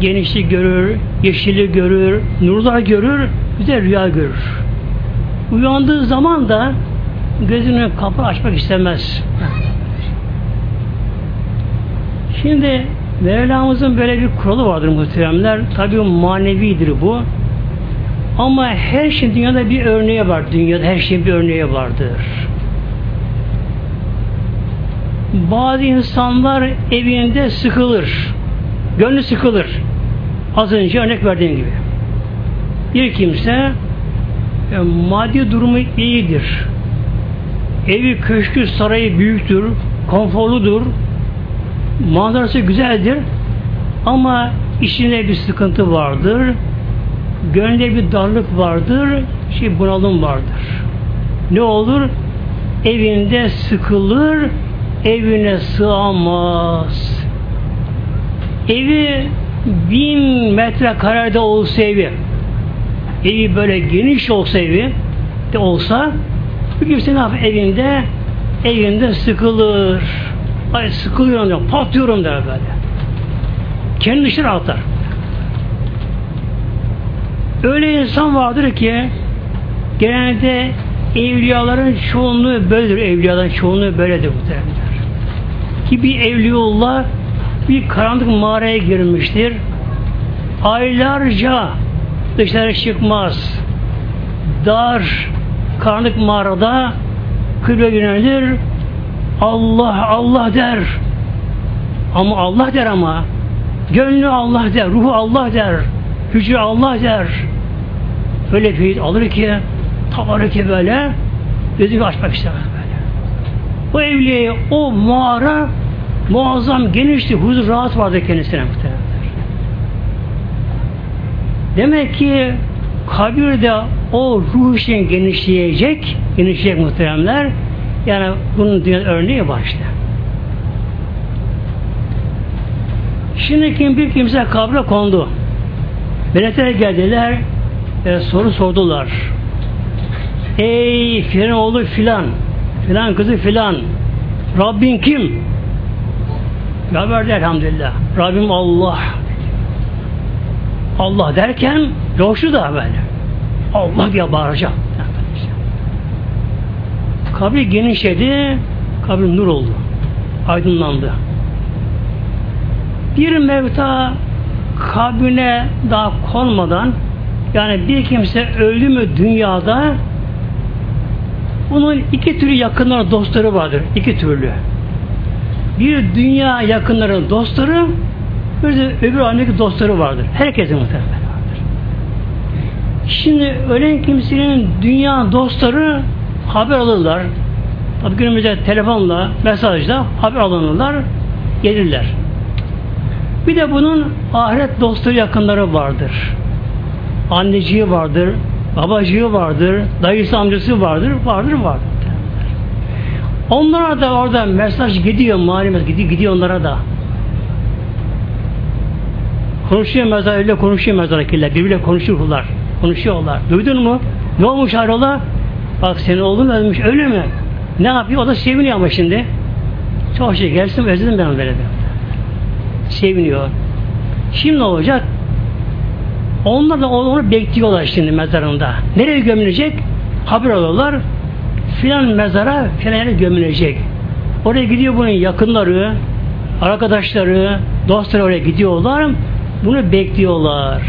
Genişlik görür, yeşillik görür, nurlar görür, güzel rüya görür. Uyandığı zaman da gözünü kapı açmak istemez. Şimdi Mevlamızın böyle bir kuralı vardır muhteremler. Tabi manevidir bu. Ama her şey dünyada bir örneği var. Dünyada her şeyin bir örneği vardır. Bazı insanlar evinde sıkılır. Gönlü sıkılır. Az önce örnek verdiğim gibi. Bir kimse e, maddi durumu iyidir. Evi, köşkü, sarayı büyüktür, konforludur, manzarası güzeldir ama işine bir sıkıntı vardır, gönlünde bir darlık vardır, şey bunalım vardır. Ne olur? Evinde sıkılır, evine sığamaz. Evi bin metrekarede olsa evi, evi böyle geniş olsa evi de olsa, bir kimse ne yapar evinde? Evinde sıkılır. Ay sıkılıyorum diyor, patlıyorum der böyle. Kendi dışarı atar. Öyle insan vardır ki genelde evliyaların çoğunluğu böyledir. Evliyaların çoğunluğu böyledir muhtemelen. Ki bir evliullah bir karanlık mağaraya girmiştir. Aylarca dışarı çıkmaz. Dar, karanlık mağarada kıble yönelir. Allah, Allah der. Ama Allah der ama. Gönlü Allah der, ruhu Allah der. Hücre Allah der. Öyle bir alır ki tavarı ki böyle gözünü açmak istemez böyle. O evliye o mağara muazzam genişti, huzur rahat vardı kendisine muhtemelen. Demek ki kabirde o ruh için genişleyecek, genişleyecek muhteremler. Yani bunun dünya örneği var işte. Şimdi kim bir kimse kabre kondu. Melekler geldiler ve soru sordular. Ey filan oğlu filan, filan kızı filan, Rabbin kim? Ya verdi elhamdülillah. Rabbim Allah. Allah derken coştu da böyle. Allah diye bağıracak. Kabir genişledi. Kabri nur oldu. Aydınlandı. Bir mevta kabrine daha konmadan yani bir kimse öldü mü dünyada bunun iki türlü yakınları, dostları vardır. iki türlü. Bir dünya yakınları, dostları bir de öbür alemdeki dostları vardır. Herkesin muhtemelen vardır. Şimdi ölen kimsenin dünya dostları haber alırlar. Tabii günümüzde telefonla, mesajla haber alınırlar, gelirler. Bir de bunun ahiret dostları yakınları vardır. Anneciği vardır, babacığı vardır, dayısı amcası vardır, vardır vardır. Onlara da orada mesaj gidiyor, malum gidiyor, gidiyor onlara da. Konuşuyor mezar öyle konuşuyor mezardakiler. Birbirle konuşurlar. Konuşuyorlar. Duydun mu? Ne olmuş hayrola? Bak senin oğlun ölmüş öyle mi? Ne yapıyor? O da seviniyor ama şimdi. Çok şey gelsin özledim ben böyle de. Seviniyor. Şimdi ne olacak? Onlar da onu bekliyorlar şimdi mezarında. Nereye gömülecek? Haber alıyorlar. Filan mezara filan yere gömülecek. Oraya gidiyor bunun yakınları, arkadaşları, dostları oraya gidiyorlar. Bunu bekliyorlar.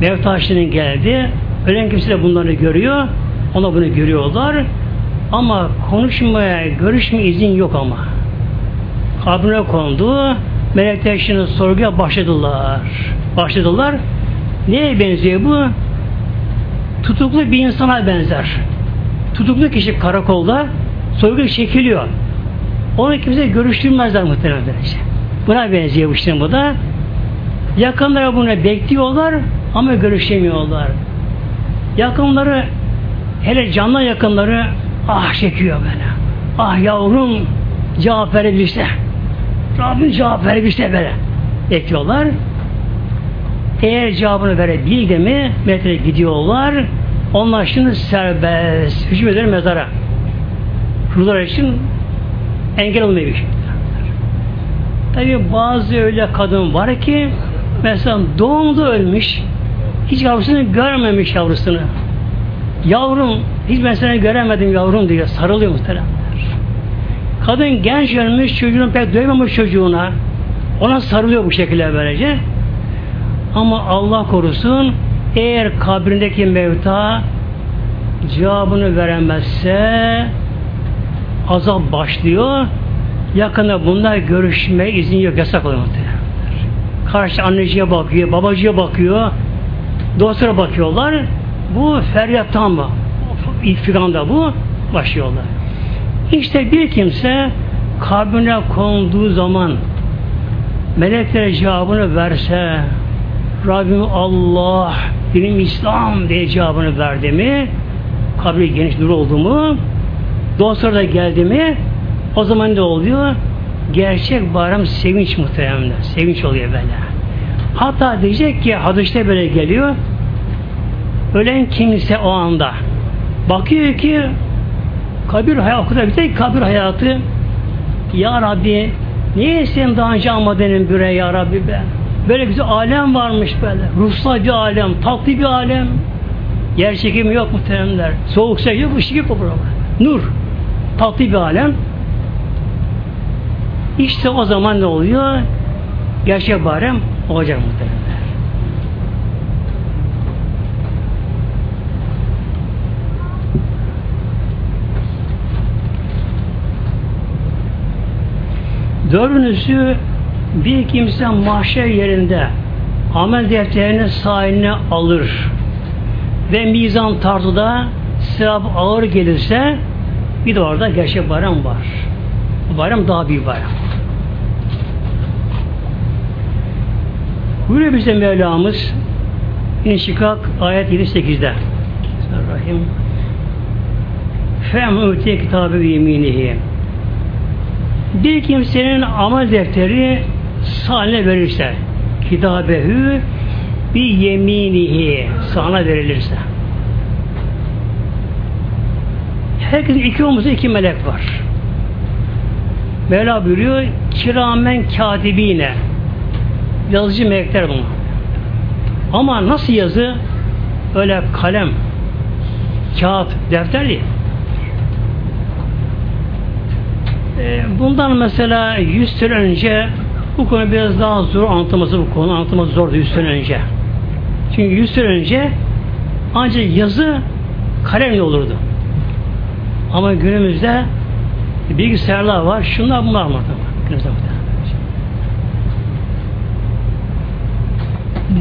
Mevtaşının geldi. Ölen kimse de bunları görüyor. Ona bunu görüyorlar. Ama konuşmaya, görüşme izin yok ama. Kabrine kondu. Melekler şimdi sorguya başladılar. Başladılar. Neye benziyor bu? Tutuklu bir insana benzer. Tutuklu kişi karakolda sorgu çekiliyor. Onu kimse görüştürmezler muhtemelen. Buna benziyor bu işte bu da. Yakınları bunu bekliyorlar ama görüşemiyorlar. Yakınları hele canlı yakınları ah çekiyor beni. Ah yavrum cevap verebilirse. Rabbim cevap verebilirse böyle. Bekliyorlar. Eğer cevabını verebildi mi metre gidiyorlar. Onlar şimdi serbest. Hücum eder mezara. Ruhlar için engel olmuyor bir. Tabi bazı öyle kadın var ki mesela doğumda ölmüş hiç yavrusunu görmemiş yavrusunu. Yavrum hiç ben seni göremedim yavrum diyor. Sarılıyor muhteremler. Kadın genç ölmüş çocuğunu pek duymamış çocuğuna. Ona sarılıyor bu şekilde böylece. Ama Allah korusun eğer kabrindeki mevta cevabını veremezse azap başlıyor. Yakında bunlar görüşme izin yok yasak oluyor Karşı anneciye bakıyor, babacıya bakıyor, dostlara bakıyorlar. Bu feryattan mı? İftiganda bu başlıyorlar. İşte bir kimse kabrine konduğu zaman melekler cevabını verse Rabbim Allah benim İslam diye cevabını verdi mi kabri geniş nur oldu mu dostlar da geldi mi o zaman ne oluyor? Gerçek bayram sevinç muhtemelen. Sevinç oluyor böyle. Hatta diyecek ki hadiste böyle geliyor ölen kimse o anda. Bakıyor ki kabir hayatı o kadar güzel kabir hayatı. Ya Rabbi niye sen daha önce almadın büre Ya Rabbi be? Böyle güzel alem varmış böyle. Ruhsal bir alem tatlı bir alem. Yer çekimi yok muhteremler. Soğuk şey yok ışık yok burada nur tatlı bir alem. İşte o zaman ne oluyor? Gerçek barem olacak muhteremler Dördüncüsü bir kimse mahşer yerinde amel defterini sahiline alır ve mizan tartıda sevap ağır gelirse bir de orada gerçek bayram var. Bu bayram daha büyük bayram. Buyuruyor bize Mevlamız İnşikak ayet 7-8'de Bismillahirrahmanirrahim Fem'üte kitabı ve yeminihi bir kimsenin amel defteri sahne verirse kitabehü bir yeminihi sana verilirse herkesin iki omuzda iki melek var. Mevla buyuruyor kiramen katibine yazıcı melekler bunlar. Ama nasıl yazı? Öyle kalem, kağıt, defter değil. E, bundan mesela 100 sene önce bu konu biraz daha zor anlatılması bu konu anlatılması zordu 100 sene önce. Çünkü 100 sene önce ancak yazı kalemle olurdu. Ama günümüzde bilgisayarlar var, şunlar bunlar var. Günümüzde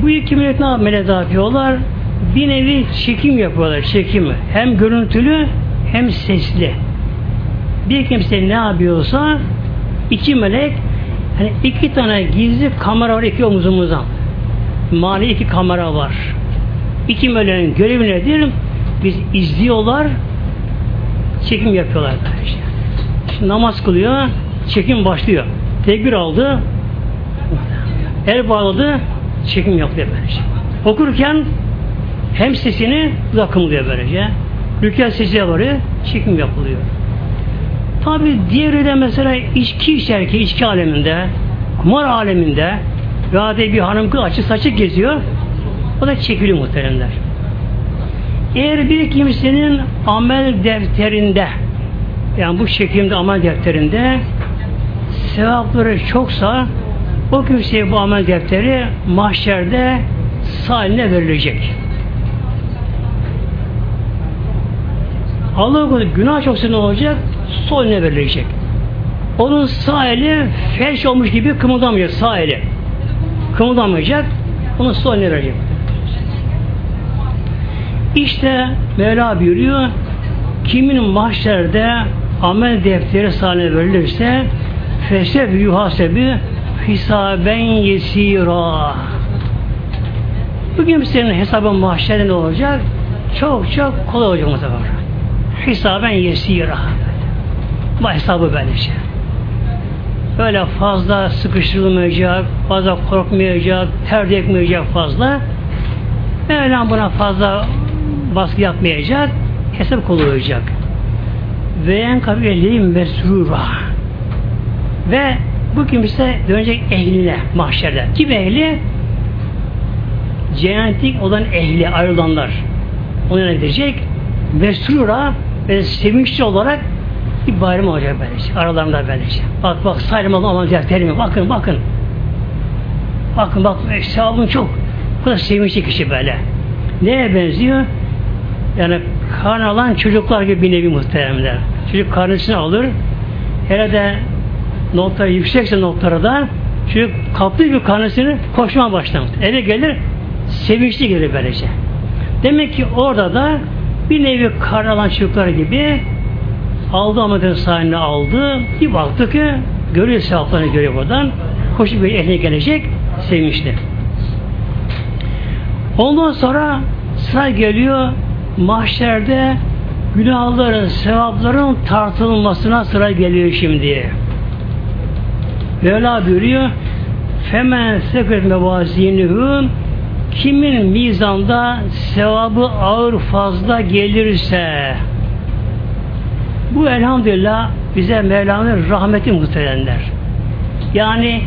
Bu iki millet ne amele yapıyorlar? Bir nevi çekim yapıyorlar, çekim. Hem görüntülü hem sesli. Bir kimse ne yapıyorsa iki melek hani iki tane gizli kamera var iki omuzumuzdan. Mali iki kamera var. İki meleğin görevi nedir? Biz izliyorlar, çekim yapıyorlar. Işte. Şimdi namaz kılıyor, çekim başlıyor. Tekbir aldı, el bağladı, çekim yapıyor böylece. Okurken hem sesini zakımlıyor böylece. Rükel sesi varıyor, çekim yapılıyor. Tabi diğeri de mesela içki içerken içki aleminde, kumar aleminde veya bir hanım kız açık saçık geziyor. O da çekiliyor muhteremler. Eğer bir kimsenin amel defterinde yani bu çekimde amel defterinde sevapları çoksa o kimseye bu amel defteri mahşerde sahiline verilecek. Allah korusun günah çoksa ne olacak? Sol eline verilecek. Onun sağ eli felç olmuş gibi kımıldamayacak sağ eli. Kımıldamayacak. Onun sol eline verecek. İşte Mevla buyuruyor kimin mahşerde amel defteri sahiline verilirse fesef yuhasebi hisaben yesira bugün senin hesabın mahşerde ne olacak? Çok çok kolay olacak bu sefer. Hisaben yesira bu hesabı böylece. Böyle fazla sıkıştırılmayacak, fazla korkmayacak, ter dökmeyecek fazla. Mevlam buna fazla baskı yapmayacak, hesap kolay olacak. Ve en kabileyim ve surura. Ve bu kimse dönecek ehline mahşerde. Kim ehli? Cennetik olan ehli ayrılanlar. Ona ne diyecek? Ve surura ve sevinçli olarak bir bayram olacak böylece. Aralarında böylece. Bak bak sayılmalı aman defterimi. Bakın bakın. Bakın bak sevabın çok. Bu da sevinçli kişi böyle. Neye benziyor? Yani kan alan çocuklar gibi bir nevi muhteremler. Çocuk karnesini alır. Herhalde notları yüksekse notları da çocuk kaptığı bir karnesini koşmaya başlar. Eve gelir sevinçli gelir böylece. Demek ki orada da bir nevi kar alan çocuklar gibi aldı Ahmet'in sahibini aldı. Bir baktı ki görüyor sevaplarını görüyor buradan. Koşup bir eline gelecek sevinçli. Ondan sonra sıra geliyor mahşerde günahların, sevapların tartılmasına sıra geliyor şimdi. Mevla buyuruyor Femen sekret mevazinuhu kimin mizanda sevabı ağır fazla gelirse bu elhamdülillah bize Mevla'nın rahmeti muhtemelenler. Yani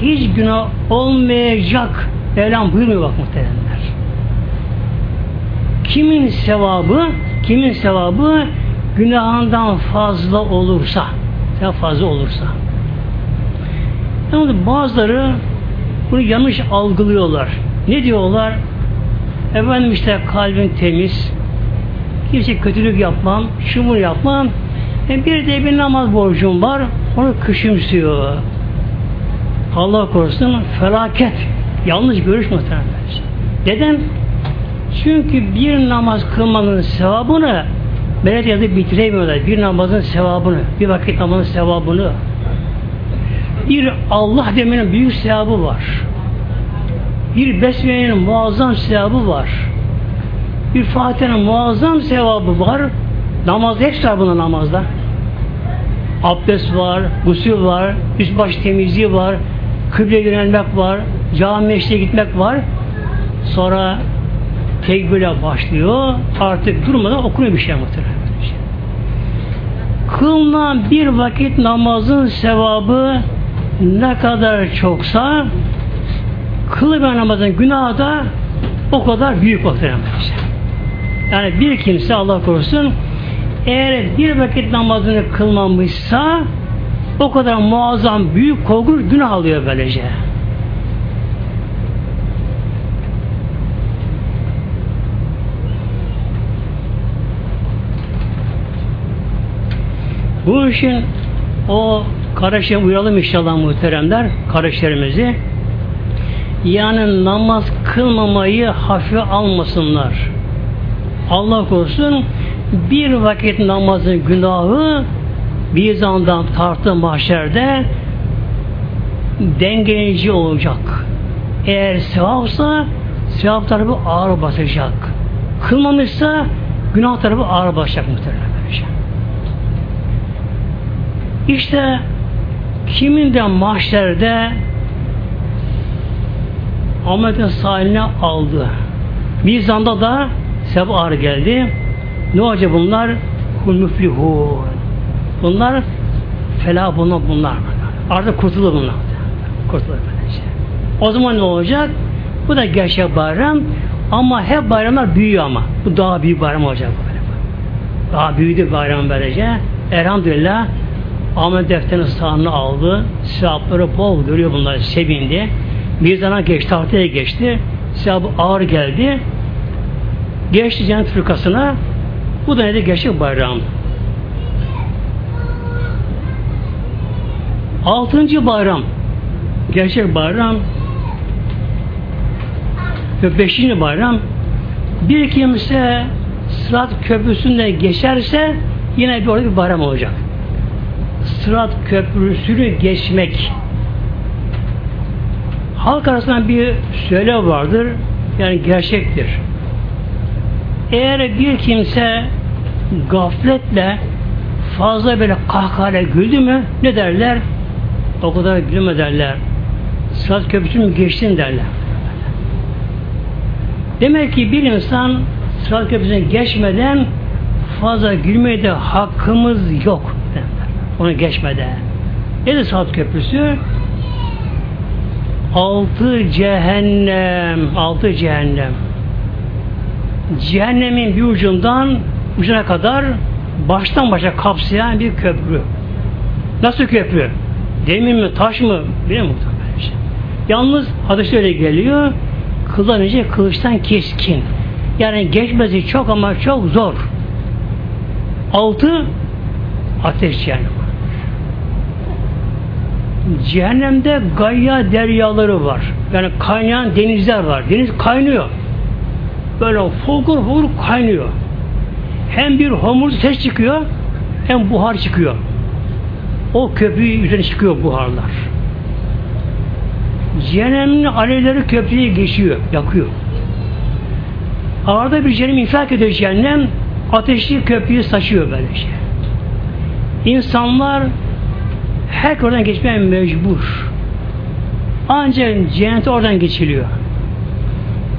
hiç günah olmayacak Mevlam buyurmuyor bak muhtemelenler. Kimin sevabı kimin sevabı günahından fazla olursa fazla olursa ama bazıları bunu yanlış algılıyorlar. Ne diyorlar? Efendim işte kalbin temiz, kimse kötülük yapmam, şu bunu yapmam. E bir de bir namaz borcum var, onu küçümsüyor. Allah korusun felaket. Yanlış görüş muhtemelen. Neden? Çünkü bir namaz kılmanın sevabını melek yazıp bitiremiyorlar. Bir namazın sevabını, bir vakit namazın sevabını. Bir Allah demenin büyük sevabı var. Bir besmelenin muazzam sevabı var. Bir Fatiha'nın muazzam sevabı var. Namaz hepsi var buna namazda. Abdest var, gusül var, üst baş temizliği var, kıble yönelmek var, cami gitmek var. Sonra tekbirle başlıyor. Artık durmadan okunuyor bir şey muhtemelen. Kılınan bir vakit namazın sevabı ne kadar çoksa kılmayan namazın günahı da o kadar büyük muhtemelen. Yani bir kimse Allah korusun eğer bir vakit namazını kılmamışsa O kadar muazzam, büyük, korkunç günah alıyor böylece. Bu işin o kardeşlerim uyaralım inşallah muhteremler, kardeşlerimizi. Yani namaz kılmamayı hafife almasınlar. Allah korusun bir vakit namazın günahı bir zamandan tartı mahşerde dengeleyici olacak. Eğer sevapsa sevap tarafı ağır basacak. Kılmamışsa günah tarafı ağır basacak muhtemelen. İşte kimin de mahşerde Ahmet'in sahiline aldı. Mizanda da sevap ağır geldi. Ne olacak bunlar? Kul müflihun. Bunlar felah bunlar bunlar. Artık kurtulur bunlar. Kurtulur böylece. O zaman ne olacak? Bu da gerçek bayram ama hep bayramlar büyüyor ama. Bu daha büyük bayram olacak böyle. Daha büyüdü bayram böylece. Elhamdülillah Ahmet defterini sağına aldı. Sevapları bol görüyor bunlar. Sevindi. Bir zaman geçti. Tahtaya geçti. Sevabı ağır geldi. Geçti cennet fırkasına. Bu da nedir? Gerçek bayram. Altıncı bayram. Gerçek bayram. Ve beşinci bayram. Bir kimse Sırat Köprüsü'nde geçerse yine bir orada bir bayram olacak. Sırat Köprüsü'nü geçmek halk arasında bir söyle vardır. Yani gerçektir. Eğer bir kimse gafletle fazla böyle kahkahayla güldü mü ne derler? O kadar gülme derler. Sırat köprüsünü geçtin derler. Demek ki bir insan sırat köprüsüne geçmeden fazla gülmeye de hakkımız yok. Derler. Onu geçmeden. Nedir sırat köprüsü? Altı cehennem. Altı cehennem. Cehennemin bir ucundan ucuna kadar baştan başa kapsayan bir köprü. Nasıl köprü? Demir mi, taş mı? Bilmiyorum muhtemelen. Şey. Yalnız hadis öyle geliyor. Kılıçtan önce kılıçtan keskin. Yani geçmesi çok ama çok zor. Altı ateş cehennem. Cehennemde gayya deryaları var. Yani kaynayan denizler var. Deniz kaynıyor. Böyle fokur fokur kaynıyor. Hem bir homur ses çıkıyor hem buhar çıkıyor. O köprüyü üzerine çıkıyor buharlar. Cehennemin alevleri köprüyü geçiyor, yakıyor. Arada bir cehennem infilak ediyor cehennem, ateşli köprüyü saçıyor böylece. İnsanlar her oradan geçmeye mecbur. Ancak cennete oradan geçiliyor.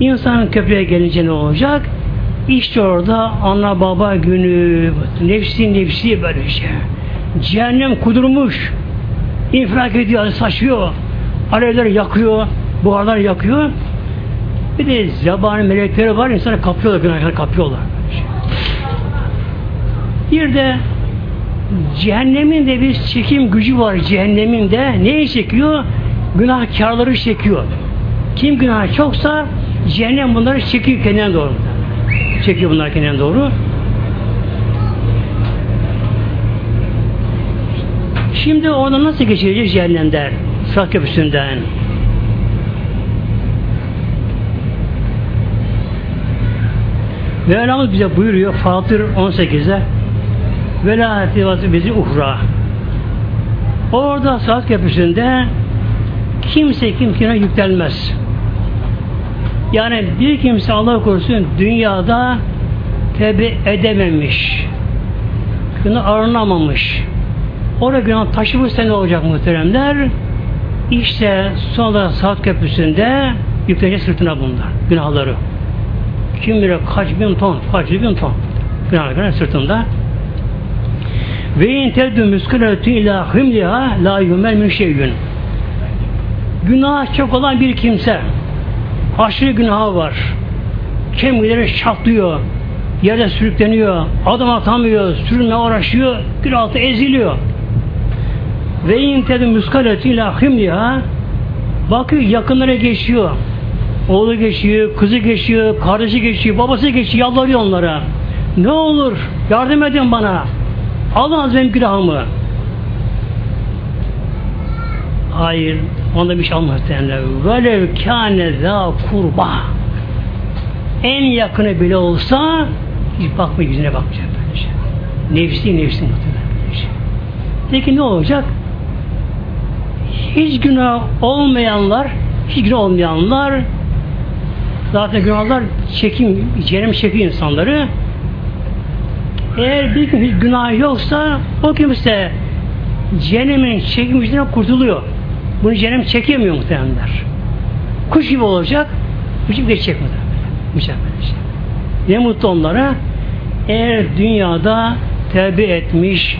İnsanın köprüye gelince ne olacak? İşte orada ana baba günü, nefsi nefsi böyle şey. Cehennem kudurmuş, infilak ediyor, saçıyor, alevler yakıyor, buharlar yakıyor. Bir de zebani melekleri var, insanı kapıyorlar, günahları kapıyorlar. Bir de cehennemin de bir çekim gücü var cehennemin de. Neyi çekiyor? Günahkarları çekiyor. Kim günah çoksa cehennem bunları çekiyor kendine doğru. Çekiyor bunlar kendine doğru. Şimdi orada nasıl geçeceğiz cehennemden? Sırat köprüsünden. Mevlamız bize buyuruyor Fatır 18'de velayeti vazı bizi uhra. Orada saat köprüsünde kimse kimsine yüklenmez. Yani bir kimse Allah korusun dünyada tebe edememiş. Günah arınamamış. Orada günah taşımışsa ne olacak muhteremler? İşte sonra saat köprüsünde yüklenecek sırtına bunlar. Günahları. Kim bilir kaç bin ton, kaç bin ton. Günahlar sırtında. Ve in teddu müskületü ila himliha la yumel min şeyyün. Günah çok olan bir kimse aşırı günahı var. Kemikleri çatlıyor. Yerde sürükleniyor. Adım atamıyor. Sürünme uğraşıyor. Bir altı eziliyor. Ve in tedu muskaletü ila himliha bakıyor yakınlara geçiyor. Oğlu geçiyor, kızı geçiyor, kardeşi geçiyor, babası geçiyor, yalvarıyor onlara. Ne olur yardım edin bana. Alın benim günahımı. Hayır, onda bir şey almaz derler. Velev kâne zâ kurba. En yakını bile olsa hiç bakma yüzüne bakmayacak böylece. Nefsi nefsi muhtemelen böylece. Peki ne olacak? Hiç günah olmayanlar, hiç günah olmayanlar zaten günahlar çekim, cehennem çekiyor insanları. Eğer bir gün hiç günah yoksa o kimse cehennemin çekimcinden kurtuluyor. Bunu cehennem çekemiyor muhtemelenler. Kuş gibi olacak, uçup geçecek muhtemelen. Ne mutlu onlara. Eğer dünyada tevbe etmiş,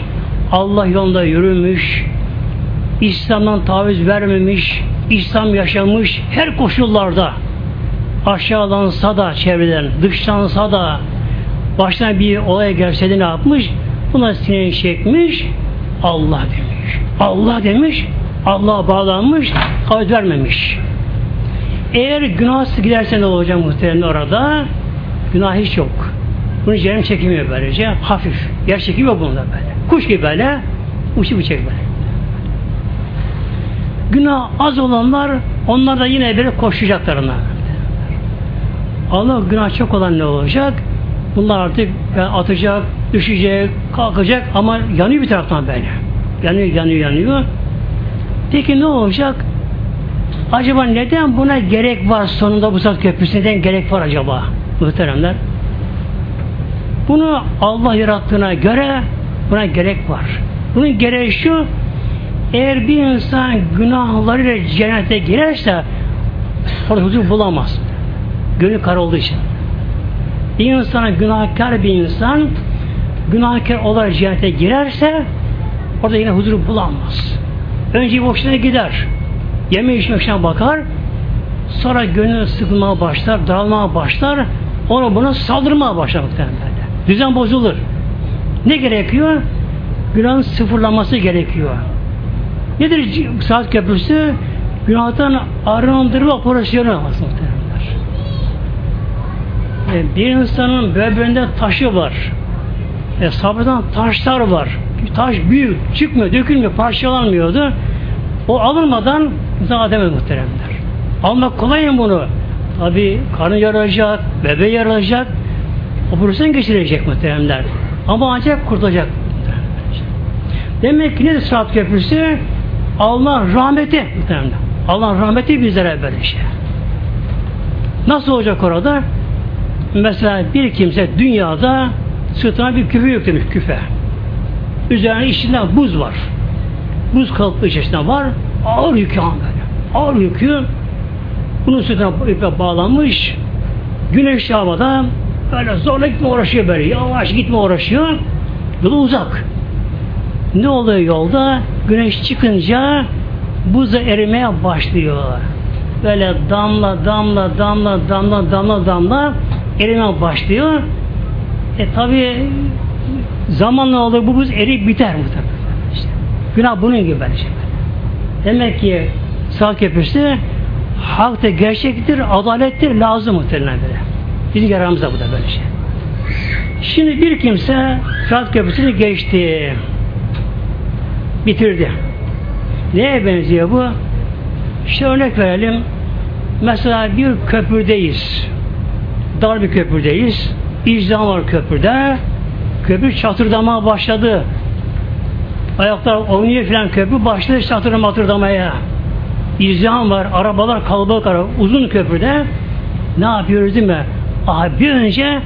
Allah yolunda yürümüş, İslam'dan taviz vermemiş, İslam yaşamış her koşullarda aşağılansa da çevreden, dışlansa da başına bir olay gelse de ne yapmış? Buna sinir çekmiş, Allah demiş. Allah demiş, Allah'a bağlanmış, taviz vermemiş. Eğer günahsız giderse ne olacak muhtemelen orada? Günah hiç yok. Bunu cehennem çekemiyor böylece. Hafif. Yer çekimi bunda böyle. Kuş gibi böyle uçup uçacak böyle. Günah az olanlar onlar da yine böyle koşacaklarına. Allah günah çok olan ne olacak? Bunlar artık yani atacak, düşecek, kalkacak ama yanıyor bir taraftan böyle. Yanıyor, yanıyor, yanıyor. Peki ne olacak? Acaba neden buna gerek var sonunda bu saat köprüsü neden gerek var acaba muhteremler? Bunu Allah yarattığına göre buna gerek var. Bunun gereği şu eğer bir insan günahlarıyla cennete girerse orada huzur bulamaz. Gönül kar olduğu için. Bir insana günahkar bir insan günahkar olarak cennete girerse orada yine huzur bulamaz. Önce boşuna gider. Yeme içmekten bakar. Sonra gönül sıkılmaya başlar, daralmaya başlar. Ona buna saldırmaya başlar muhtemelen. Düzen bozulur. Ne gerekiyor? Günahın sıfırlanması gerekiyor. Nedir saat köprüsü? Günahtan arındırma operasyonu aslında. E, bir insanın böbreğinde taşı var. E, sabırdan taşlar var. Taş büyük, çıkmıyor, dökülmüyor, parçalanmıyordu. O alınmadan insan ademez muhteremler. Almak kolay mı bunu? Tabi karnı yaralacak, bebeği yaralacak, operasyon geçirecek muhteremler. Ama ancak kurtulacak. Demek ki nedir Sırat Köprüsü? Allah rahmeti muhteremler. Allah rahmeti bizlere böyle şey. Nasıl olacak orada? Mesela bir kimse dünyada sırtına bir küfe yüklemiş küfe. Üzerine içinde buz var. Buz kalıplı içerisinde var. Ağır yükü böyle. Ağır yükü bunun sırtına ipe bağlanmış. Güneş havada böyle zorla gitme uğraşıyor böyle. Yavaş gitme uğraşıyor. Yolu uzak. Ne oluyor yolda? Güneş çıkınca buz erimeye başlıyor. Böyle damla damla damla damla damla damla erimeye başlıyor. E tabi zamanla olur bu buz erip biter muhtemelen. İşte. Günah bunun gibi bence. Demek ki sağ köprüsü hak da gerçektir, adalettir, lazım muhtemelen böyle. Bizim yaramızda bu da böyle şey. Şimdi bir kimse Sırat Köprüsü'nü geçti. Bitirdi. Neye benziyor bu? İşte örnek verelim. Mesela bir köprüdeyiz. Dar bir köprüdeyiz. İzdiham var köprüde. Köprü çatırdamaya başladı. Ayaklar oynuyor filan köprü başladı çatırda matırdamaya. İzdiham var, arabalar kalabalık araba, uzun köprüde. Ne yapıyoruz değil mi? Aha bir önce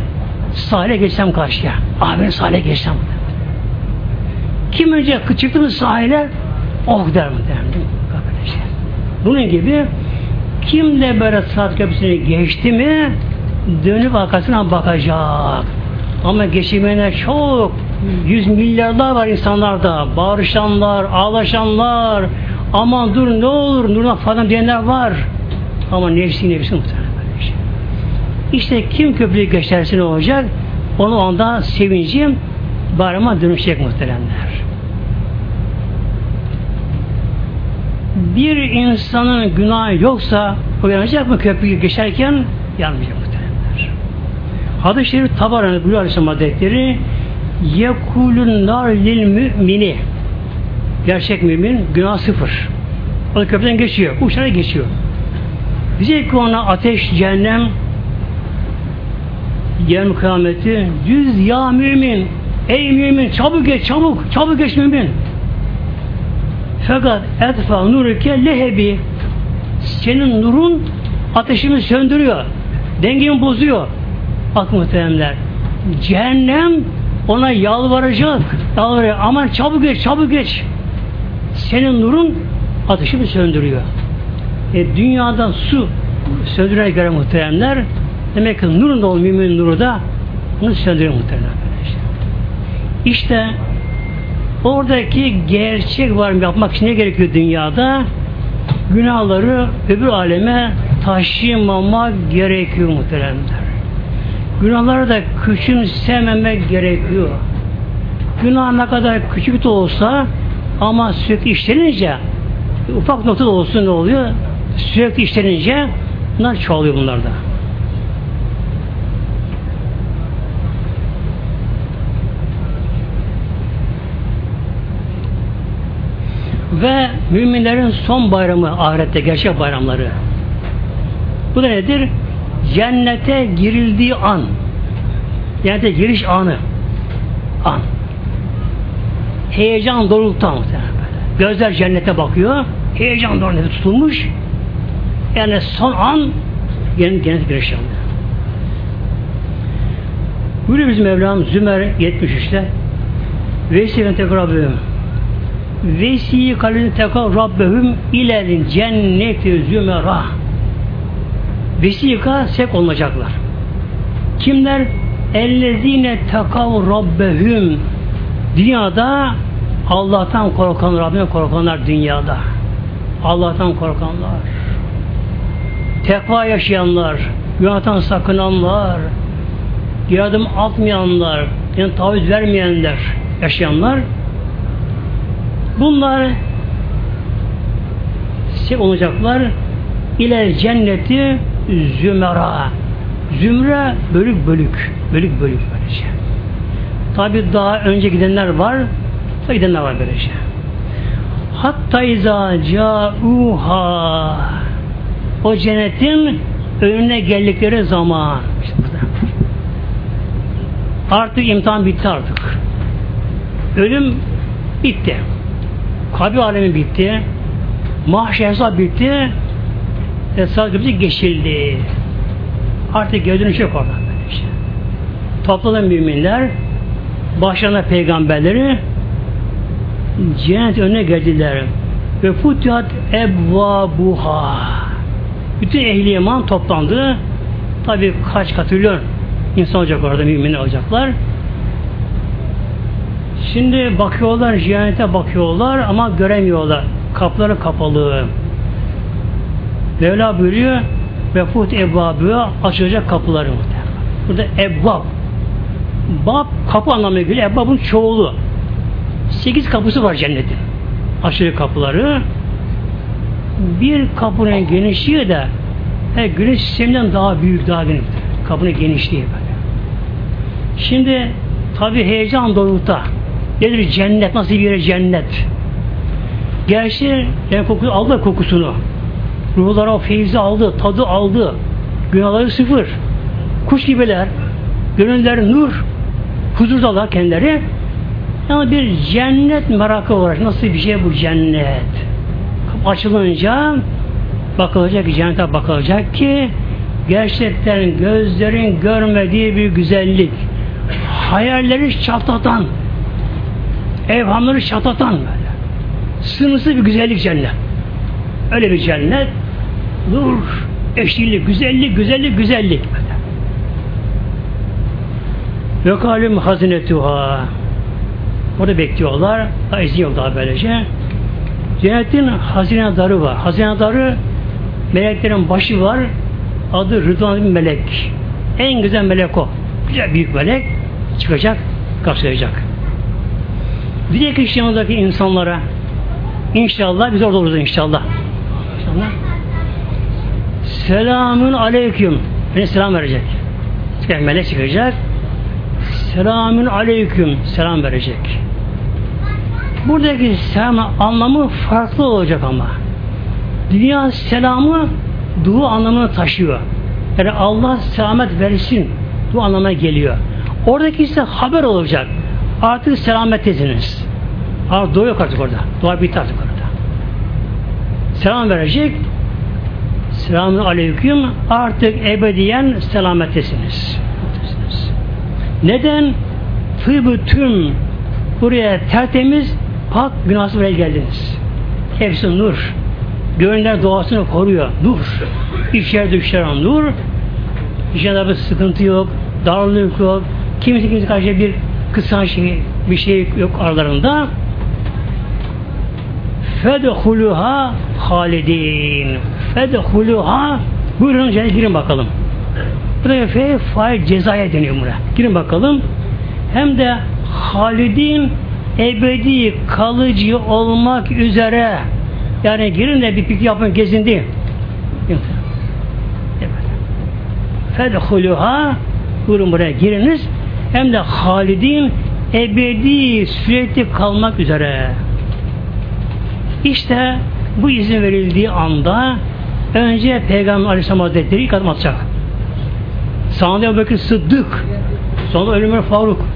sahile geçsem karşıya. Aha ben sahile geçsem. Kim önce çıktı sahile? Oh der mi der Bunun gibi kim de böyle saat köprüsünü geçti mi dönüp arkasına bakacak. Ama geçirmeyenler çok. Yüz milyarlar var insanlarda. Bağırışanlar, ağlaşanlar. Aman dur ne olur nurdan falan diyenler var. Ama nefsi nefsi muhtemelen şey. İşte kim köprüyü geçerse ne olacak? Onu onda sevincim bağrıma dönüşecek muhteremler. bir insanın günahı yoksa o yanacak mı köprüyü geçerken yanmayacak. Hadis-i Şerif Tabarani buyuruyor Aleyhisselam Hazretleri yekulun nar lil mümini gerçek mümin günah sıfır. O da köprüden geçiyor. Uçlara geçiyor. Diyecek ki ona ateş, cehennem yarın kıyameti düz ya mümin ey mümin çabuk geç çabuk çabuk geç mümin fakat etfa nuruke lehebi senin nurun ateşimi söndürüyor. Dengemi bozuyor. Bak muhteremler. Cehennem ona yalvaracak. Yalvarıyor. Aman çabuk geç, çabuk geç. Senin nurun ateşimi söndürüyor. E, dünyada su söndürene göre muhteremler demek ki nurun da olmuyor, mümin nuru da bunu söndürüyor muhteremler. İşte Oradaki gerçek var mı yapmak için ne gerekiyor dünyada? Günahları öbür aleme taşımamak gerekiyor muhteremler. Günahları da küçümsememek gerekiyor. Günah ne kadar küçük de olsa ama sürekli işlenince ufak nokta da olsun ne oluyor? Sürekli işlenince bunlar çoğalıyor bunlarda. ve müminlerin son bayramı ahirette gerçek bayramları. Bu da nedir? Cennete girildiği an. Cennete giriş anı. An. Heyecan dorukta Gözler cennete bakıyor. Heyecan dorukta tutulmuş. Yani son an cennet giriş anı. Buyuruyor bizim Mevlam Zümer 73'te Vesile tekrar Vesikalı teka rabbehum ilel cenneti zümera Vesika sek olacaklar. Kimler? Ellezine tekav rabbehum Dünyada Allah'tan korkan, Rabbine korkanlar dünyada. Allah'tan korkanlar. Tekva yaşayanlar, günahtan sakınanlar, bir adım atmayanlar, yani taviz vermeyenler, yaşayanlar Bunlar şey olacaklar ile cenneti zümera. Zümre bölük bölük. Bölük bölük böylece. Tabi daha önce gidenler var. Da gidenler var böylece. Hatta izâ câuhâ o cennetin önüne geldikleri zaman işte artık imtihan bitti artık. Ölüm bitti. Kabir alemi bitti. Mahşer bitti. Hesap bitti geçildi. Artık geri dönüş yok orada. Işte. Toplanan müminler başlarına peygamberleri cennet önüne geldiler. Ve futihat ebvabuha. Bütün ehli iman toplandı. Tabi kaç katrilyon insan olacak orada müminler olacaklar. Şimdi bakıyorlar, cihannete bakıyorlar ama göremiyorlar. Kapları kapalı. Mevla buyuruyor ve fut ebbabı açılacak kapıları muhtemelen. Burada ebbab. Bab kapı anlamına geliyor. Ebbabın çoğulu. Sekiz kapısı var cennetin. Açılacak kapıları. Bir kapının genişliği de he, güneş sisteminden daha büyük, daha geniş. Kapının genişliği böyle. Şimdi tabi heyecan dorukta. Nedir cennet? Nasıl bir yere cennet? Gerçi yani kokusu aldı kokusunu. Ruhlara o feyzi aldı, tadı aldı. Günahları sıfır. Kuş gibiler. Gönüller nur. Huzurdalar kendileri. Ama bir cennet merakı var. Nasıl bir şey bu cennet? Açılınca bakılacak cennete bakılacak ki gerçekten gözlerin görmediği bir güzellik. Hayalleri çatlatan, evhamları şatatan böyle. Sınırsız bir güzellik cennet. Öyle bir cennet. Nur, eşlilik, güzellik, güzellik, güzellik. Ve kalim hazinetuha. Orada bekliyorlar. Daha izin yok daha böylece. Cennetin hazinedarı var. Hazinedarı meleklerin başı var. Adı Rıdvan bir melek. En güzel melek o. Güzel büyük melek çıkacak, karşılayacak. Diyecek ki yanındaki insanlara inşallah biz orada oluruz inşallah. Selamün aleyküm. Beni selam verecek. Yani melek çıkacak. Selamün aleyküm. Selam verecek. Buradaki selam anlamı farklı olacak ama. Dünya selamı dua anlamını taşıyor. Yani Allah selamet versin. Bu anlamına geliyor. Oradaki ise haber olacak. Artık selamettesiniz. Artık dua yok artık orada. Dua bitti artık orada. Selam verecek. Selamun aleyküm. Artık ebediyen selamettesiniz. Neden? Tıbbı tüm buraya tertemiz, pak, günahsız buraya geldiniz. Hepsi nur. Gönüller doğasını koruyor. Nur. İçeride düşen nur. İçeride bir sıkıntı yok. Darlık yok. Kimse kimse karşı bir kısa şey, bir şey yok aralarında. Fedhuluha halidin. Fedhuluha buyurun cennete girin bakalım. Buraya fe fail cezaya deniyor buna. Girin bakalım. Hem de halidin ebedi kalıcı olmak üzere yani girin de bir piknik yapın gezindi. Fedhuluha buyurun buraya giriniz. Hem de halidin ebedi sürekli kalmak üzere. İşte bu izin verildiği anda önce Peygamber Aleyhisselam Hazretleri ilk adım atacak. Sonra Ebu Bekir Sıddık, sonra Ömer Faruk,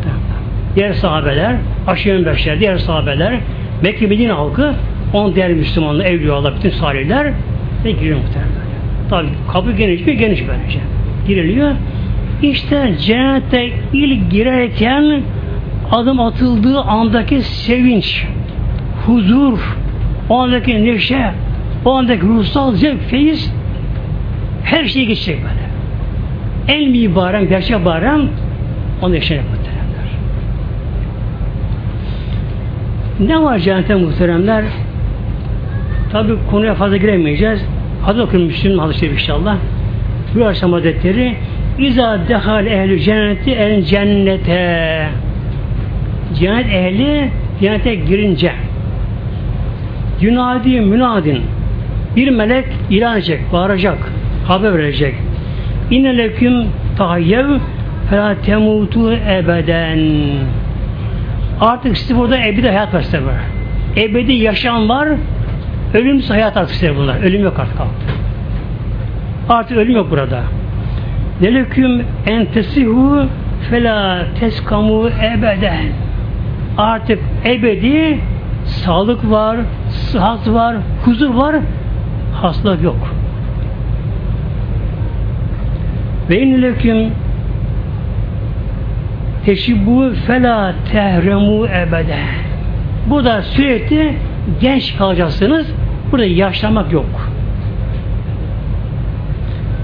diğer sahabeler, aşırı beşler, diğer sahabeler, Mekke Medine halkı, on diğer Müslümanlar, evliyalar, bütün salihler ve giriyor muhtemelen. Tabi kapı geniş bir geniş böylece. Giriliyor. İşte cennete ilk girerken adım atıldığı andaki sevinç, huzur, o andaki neşe, o andaki ruhsal zevk, feyiz her şeyi geçecek böyle. En iyi barem, gerçek barem onu yaşayacak muhteremler. Ne var cennete muhteremler? Tabi konuya fazla giremeyeceğiz. Hadi okuyun Müslüm hadis inşallah. Bu akşam adetleri İza dehal ehli cenneti el cennete Cennet ehli cennete girince Yunadi münadin bir melek ilan edecek, bağıracak, haber verecek. İnne leküm tahayyev felâ temutu ebeden. Artık size burada ebedi hayat var size. Ebedi yaşam var, ölümsüz hayat artık size bunlar. Ölüm yok artık. Artık ölüm yok burada. Neleküm entesihu fela teskamu ebeden. Artık ebedi sağlık var, sıhhat var, huzur var, hastalık yok. Ve inneleküm teşibbu fela tehremu ebede. Burada sürekli genç kalacaksınız. Burada yaşlanmak yok.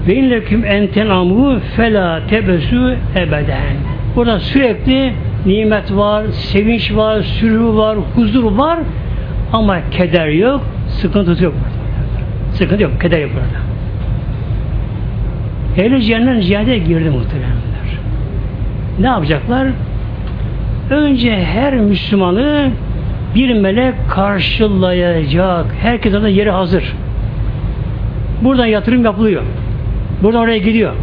Ve inneküm enten amu fela tebesu ebeden. Burada sürekli nimet var, sevinç var, sürü var, huzur var ama keder yok, sıkıntı yok. Sıkıntı yok, keder yok burada. Ehli cihade girdi muhteremler. Ne yapacaklar? Önce her Müslümanı bir melek karşılayacak. Herkes orada yeri hazır. Buradan yatırım yapılıyor. Buradan oraya gidiyor.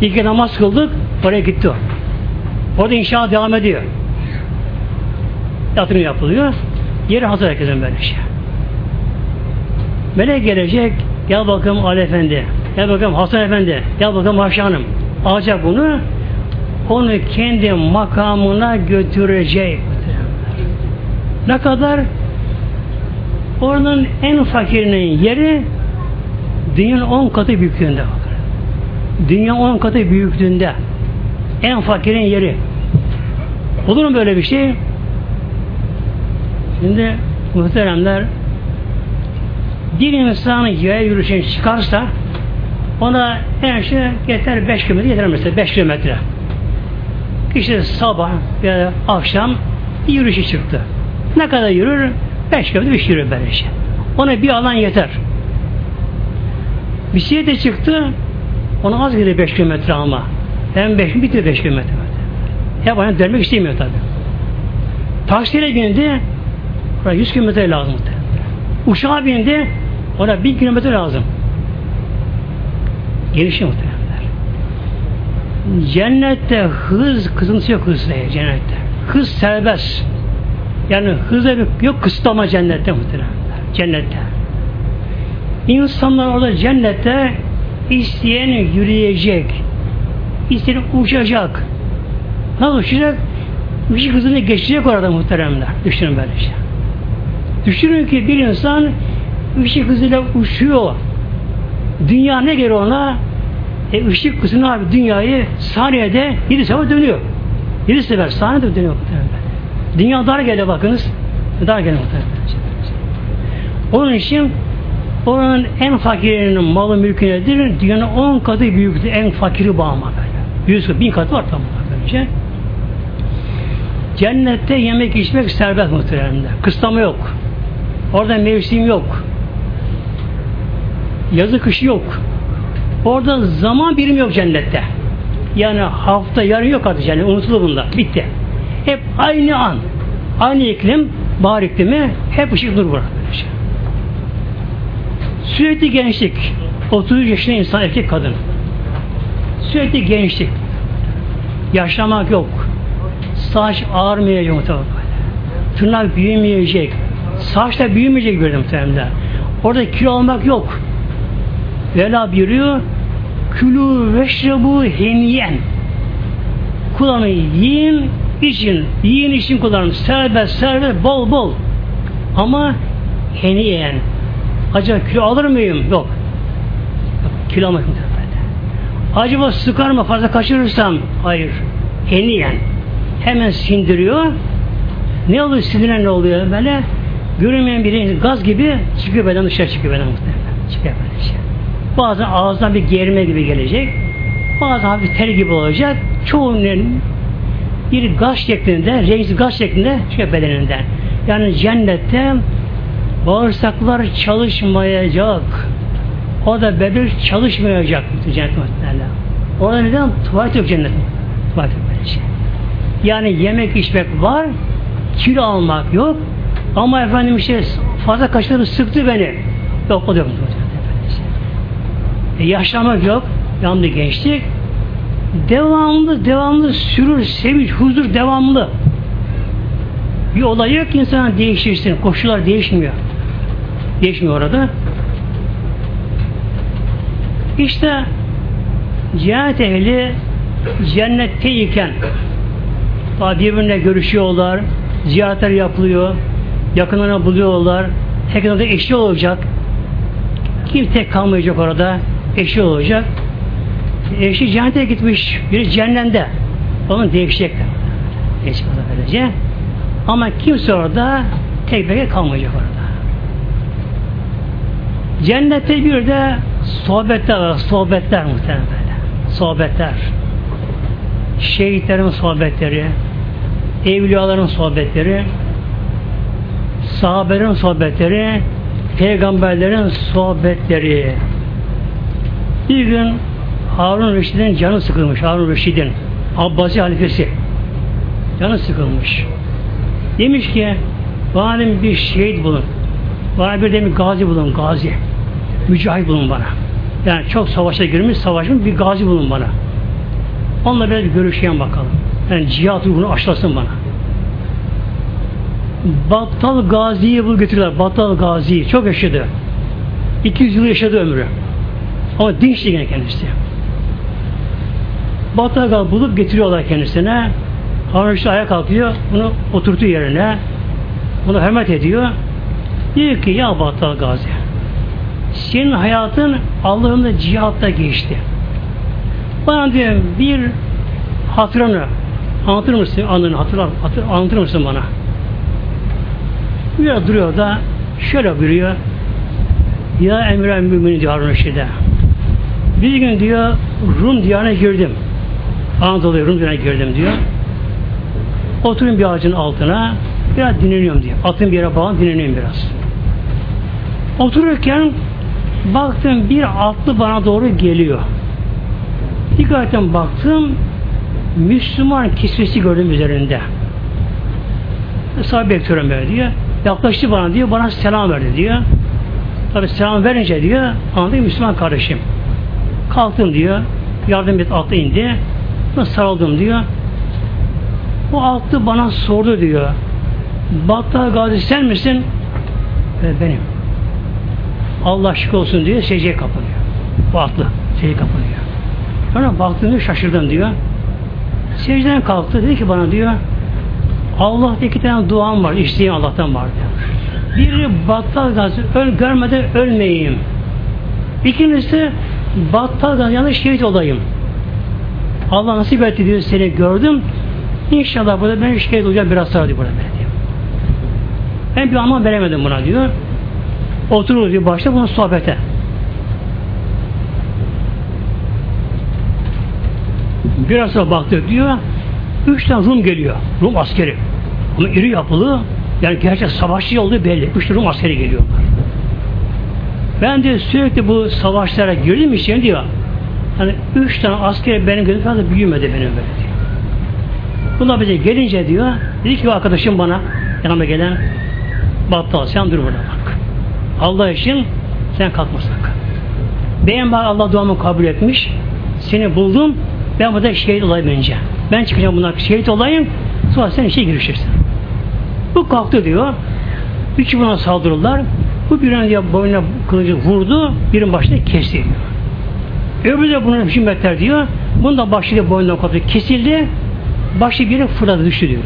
İlk namaz kıldık, oraya gitti o. Orada inşaat devam ediyor. Yatırım yapılıyor. Yeri hazır herkesin böyle şey. Melek gelecek, gel bakalım Ali Efendi, gel bakalım Hasan Efendi, gel bakalım Ayşe Hanım. Alacak bunu, onu kendi makamına götürecek. Ne kadar? Oranın en fakirinin yeri dünyanın on katı büyüklüğünde. Dünya on katı büyüklüğünde. En fakirin yeri. Olur mu böyle bir şey? Şimdi muhteremler bir insan yaya yürüyüşüne çıkarsa ona her şey yeter 5 kilometre yeter mesela 5 kilometre. Kişi sabah ya akşam bir yürüyüşe çıktı. Ne kadar yürür? 5 kilometre 3 yürür böyle şey. Ona bir alan yeter. Bisiklete çıktı ona az gelir 5 kilometre ama. Hem 5 bitir 5 kilometre. Hep aynı dönmek istemiyor tabi. Taksiyle bindi oraya 100 kilometre lazım. Uçağa bindi ona 1000 kilometre lazım. Genişliği muhtemelenler. Cennette hız kısıntısı yok hızda cennette. Hız serbest. Yani hızda yok kısıtlama cennette muhtemelen. Cennette. İnsanlar orada cennette isteyen yürüyecek, isteyen uçacak. Nasıl uçacak? Işık hızını geçecek orada muhteremler. Düşünün böyle şey. Düşünün ki bir insan ışık hızıyla uçuyor. Dünya ne gelir ona? E, ışık hızını abi dünyayı saniyede yedi sefer dönüyor. Yedi sefer saniyede dönüyor muhtemelen. Dünya dar geliyor bakınız. Dar muhtemelen. Onun için oranın en fakirinin malı mülkü nedir? Dünyanın on katı büyüktür. En fakiri bağıma böyle. Yüz bin katı var tam böylece. Cennette yemek içmek serbest muhteremde. Kısıtlama yok. Orada mevsim yok. Yazı kışı yok. Orada zaman birimi yok cennette. Yani hafta yarın yok artık cennet. Unutuldu bunda. Bitti. Hep aynı an. Aynı iklim, bahar iklimi hep ışık nur var. Sürekli gençlik. 30 yaşında insan, erkek, kadın. Sürekli gençlik. Yaşlamak yok. Saç ağarmayacak muhtemelen. Tırnak büyümeyecek. Saç da büyümeyecek böyle muhtemelen. Orada kilo almak yok. Vela buyuruyor külü veşrebu heniyen kullanın yiyin için yiyin için kullanın serbest serbest bol bol ama heniyen acaba kilo alır mıyım? Yok. yok kilo almak Acaba sıkar mı fazla kaçırırsam? Hayır. Heniyen. Hemen sindiriyor. Ne oluyor sindiren ne oluyor böyle? Görünmeyen biri gaz gibi çıkıyor beden dışarı çıkıyor beden muhtemelen. Çıkıyor böyle şey. Bazen ağızdan bir germe gibi gelecek. Bazen hafif ter gibi olacak. Çoğunun bir gaz şeklinde, renksiz gaz şeklinde çıkıyor bedeninden. Yani cennette bağırsaklar çalışmayacak. O da bebek çalışmayacak cennet muhtemelen. Orada neden? Tuvalet yok cennet. Tuvalet yok böyle şey. Yani yemek içmek var, kilo almak yok. Ama efendim işte fazla kaşları sıktı beni. Yok o da yok. E, yaşlamak yok. Devamlı gençlik. Devamlı, devamlı sürür, sevinç, huzur devamlı. Bir olay yok ki insan değişirsin. Koşullar değişmiyor. Değişmiyor orada. İşte cennet ehli cennetteyken birbirine görüşüyorlar, ziyaretler yapılıyor, yakınlarına buluyorlar, tekrar eşli olacak. Kim tek kalmayacak orada eşi olacak. Eşi cennete gitmiş, biri cehennemde. Onun değişecek. Değişik böylece. Ama kimse orada tek beke kalmayacak orada. Cennette bir de sohbetler var. Sohbetler muhtemelen böyle. Sohbetler. Şehitlerin sohbetleri, evliyaların sohbetleri, sahabelerin sohbetleri, peygamberlerin sohbetleri. Bir gün Harun Reşid'in canı sıkılmış. Harun Reşid'in Abbasi halifesi. Canı sıkılmış. Demiş ki bana bir şehit bulun. Bana bir de bir gazi bulun. Gazi. Mücahit bulun bana. Yani çok savaşa girmiş, savaşmış bir gazi bulun bana. Onunla biraz bir görüşeyim bakalım. Yani cihat ruhunu aşlasın bana. Battal Gazi'yi bul getiriyorlar. Battal Gazi. Çok yaşadı. 200 yıl yaşadı ömrü. Ama dinçti gene kendisi. Battal bulup getiriyorlar kendisine. Harun işte ayağa kalkıyor. Bunu oturttu yerine. Bunu hürmet ediyor. Diyor ki ya Battal Gazi senin hayatın Allah'ın cihatta geçti. Bana diyor bir hatırını anlatır mısın? Anını hatırlar, hatır, anlatır mısın bana? Biraz duruyor da şöyle buyuruyor. Ya emren mümini Harun Reşid'e. Bir gün diyor Rum diyarına girdim. Anadolu'ya Rum diyarına girdim diyor. Oturun bir ağacın altına biraz dinleniyorum diyor. Atın bir yere bağlı dinleniyorum biraz. Otururken baktım bir atlı bana doğru geliyor. Dikkatten baktım Müslüman kisvesi gördüm üzerinde. Sahabe bekliyorum böyle diyor. Yaklaştı bana diyor, bana selam verdi diyor. Tabi selam verince diyor, anladım Müslüman kardeşim. Kalktım diyor. Yardım et atla indi. Nasıl sarıldım diyor. O altı bana sordu diyor. Battal Gazi sen misin? E, benim. Allah şık olsun diyor. Secdeye kapanıyor. Bu atlı. Secdeye kapanıyor. Sonra baktığımda şaşırdım diyor. Secdeden kalktı. Dedi ki bana diyor Allah'ta iki tane duam var. İsteyeyim Allah'tan var diyor. Biri battal gazi öl, görmeden ölmeyeyim. İkincisi battal gazi yanında şehit olayım. Allah nasip etti diyor seni gördüm. İnşallah burada ben şehit olacağım biraz sonra diyor burada böyle diyor. Ben bir anlam veremedim buna diyor. Oturur diyor başta bunun sohbete. Biraz sonra baktık diyor. Üç tane Rum geliyor. Rum askeri. Ama iri yapılı. Yani gerçek savaşçı olduğu belli. Üç Rum askeri geliyorlar. Ben de sürekli bu savaşlara girdim için diyor. Hani üç tane askeri benim gözüm fazla büyümedi benim böyle diyor. Bunlar bize gelince diyor. Dedi ki arkadaşım bana yanıma gelen Battal sen dur burada bak. Allah için sen kalkma sakın. Benim bak Allah duamı kabul etmiş. Seni buldum. Ben burada şehit olayım önce. Ben çıkacağım bunlar şehit olayım. Sonra sen işe girişirsin. Bu kalktı diyor. Üçü buna saldırırlar. Bu birine diyor boynuna kılıcı vurdu. Birinin başını kesti diyor. Öbürü de bunun himmetler diyor. Bunun da başı da boynundan koptu. Kesildi. Başı bir yere fırladı düştü diyor.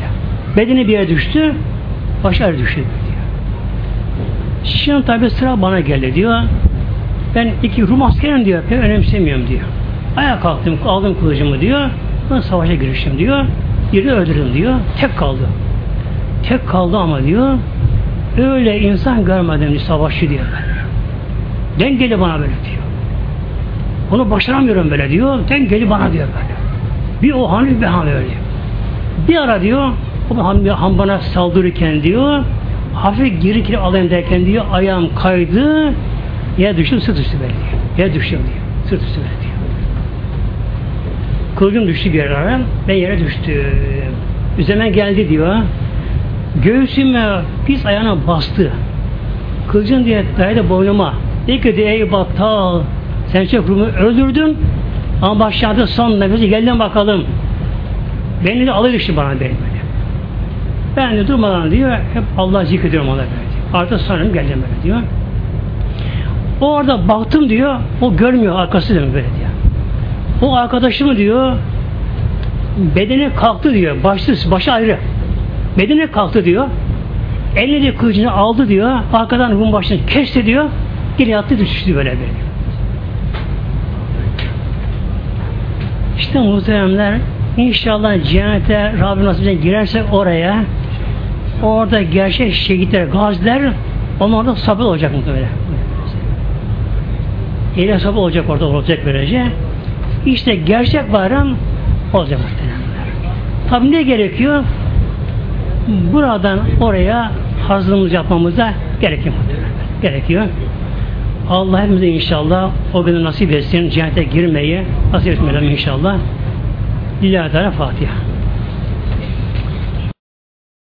Bedeni bir yere düştü. Başı ayrı düştü diyor. Şimdi tabi sıra bana geldi diyor. Ben iki Rum askerim diyor. Pek önemsemiyorum diyor. Ayağa kalktım, aldım kılıcımı diyor. Ben savaşa giriştim diyor. Birini öldürdüm diyor. Tek kaldı. Tek kaldı ama diyor. Öyle insan görmedim diyor, savaşçı diyor böyle. Dengeli bana böyle diyor. Onu başaramıyorum böyle diyor. Dengeli bana diyor böyle. Bir o han bir han öyle. Bir ara diyor o han, han bana saldırırken diyor hafif geri geri alayım derken diyor ayağım kaydı yere düştüm sırt üstü böyle diyor. Yere düştüm diyor. Sırt üstü böyle diyor. Kılıcım düştü bir yere. Ben yere düştüm. Üzerime geldi diyor. Göğsüme pis ayağına bastı. Kılıcın diye dayadı boynuma. Dedi ki ey battal sen çok Rum'u öldürdün ama başladı son nefesi geldin bakalım. Beni de alır bana benim böyle. Ben de durmadan diyor hep Allah zikrediyorum ona böyle. Artık sanırım geldim böyle diyor. O orada baktım diyor o görmüyor arkası diyor böyle diyor. O arkadaşımı diyor bedene kalktı diyor. Başı, başı ayrı. Bedene kalktı diyor. De kılıcını aldı diyor. Arkadan Rum başını kesti diyor. Geri yattı düştü böyle böyle. İşte muhteremler inşallah cennete Rabbim nasip girersek oraya orada gerçek şehitler, gaziler onlar da sabır olacak muhtemelen. Yine sabır olacak orada olacak böylece. İşte gerçek bayram olacak muhtemelen. Tabi ne gerekiyor? Buradan oraya hazırlığımız yapmamıza gerekiyor. Gerekiyor. Allah hepimize inşallah o günü nasip etsin, cennete girmeyi nasip etmeyelim inşallah. Lillahi Teala Fatiha.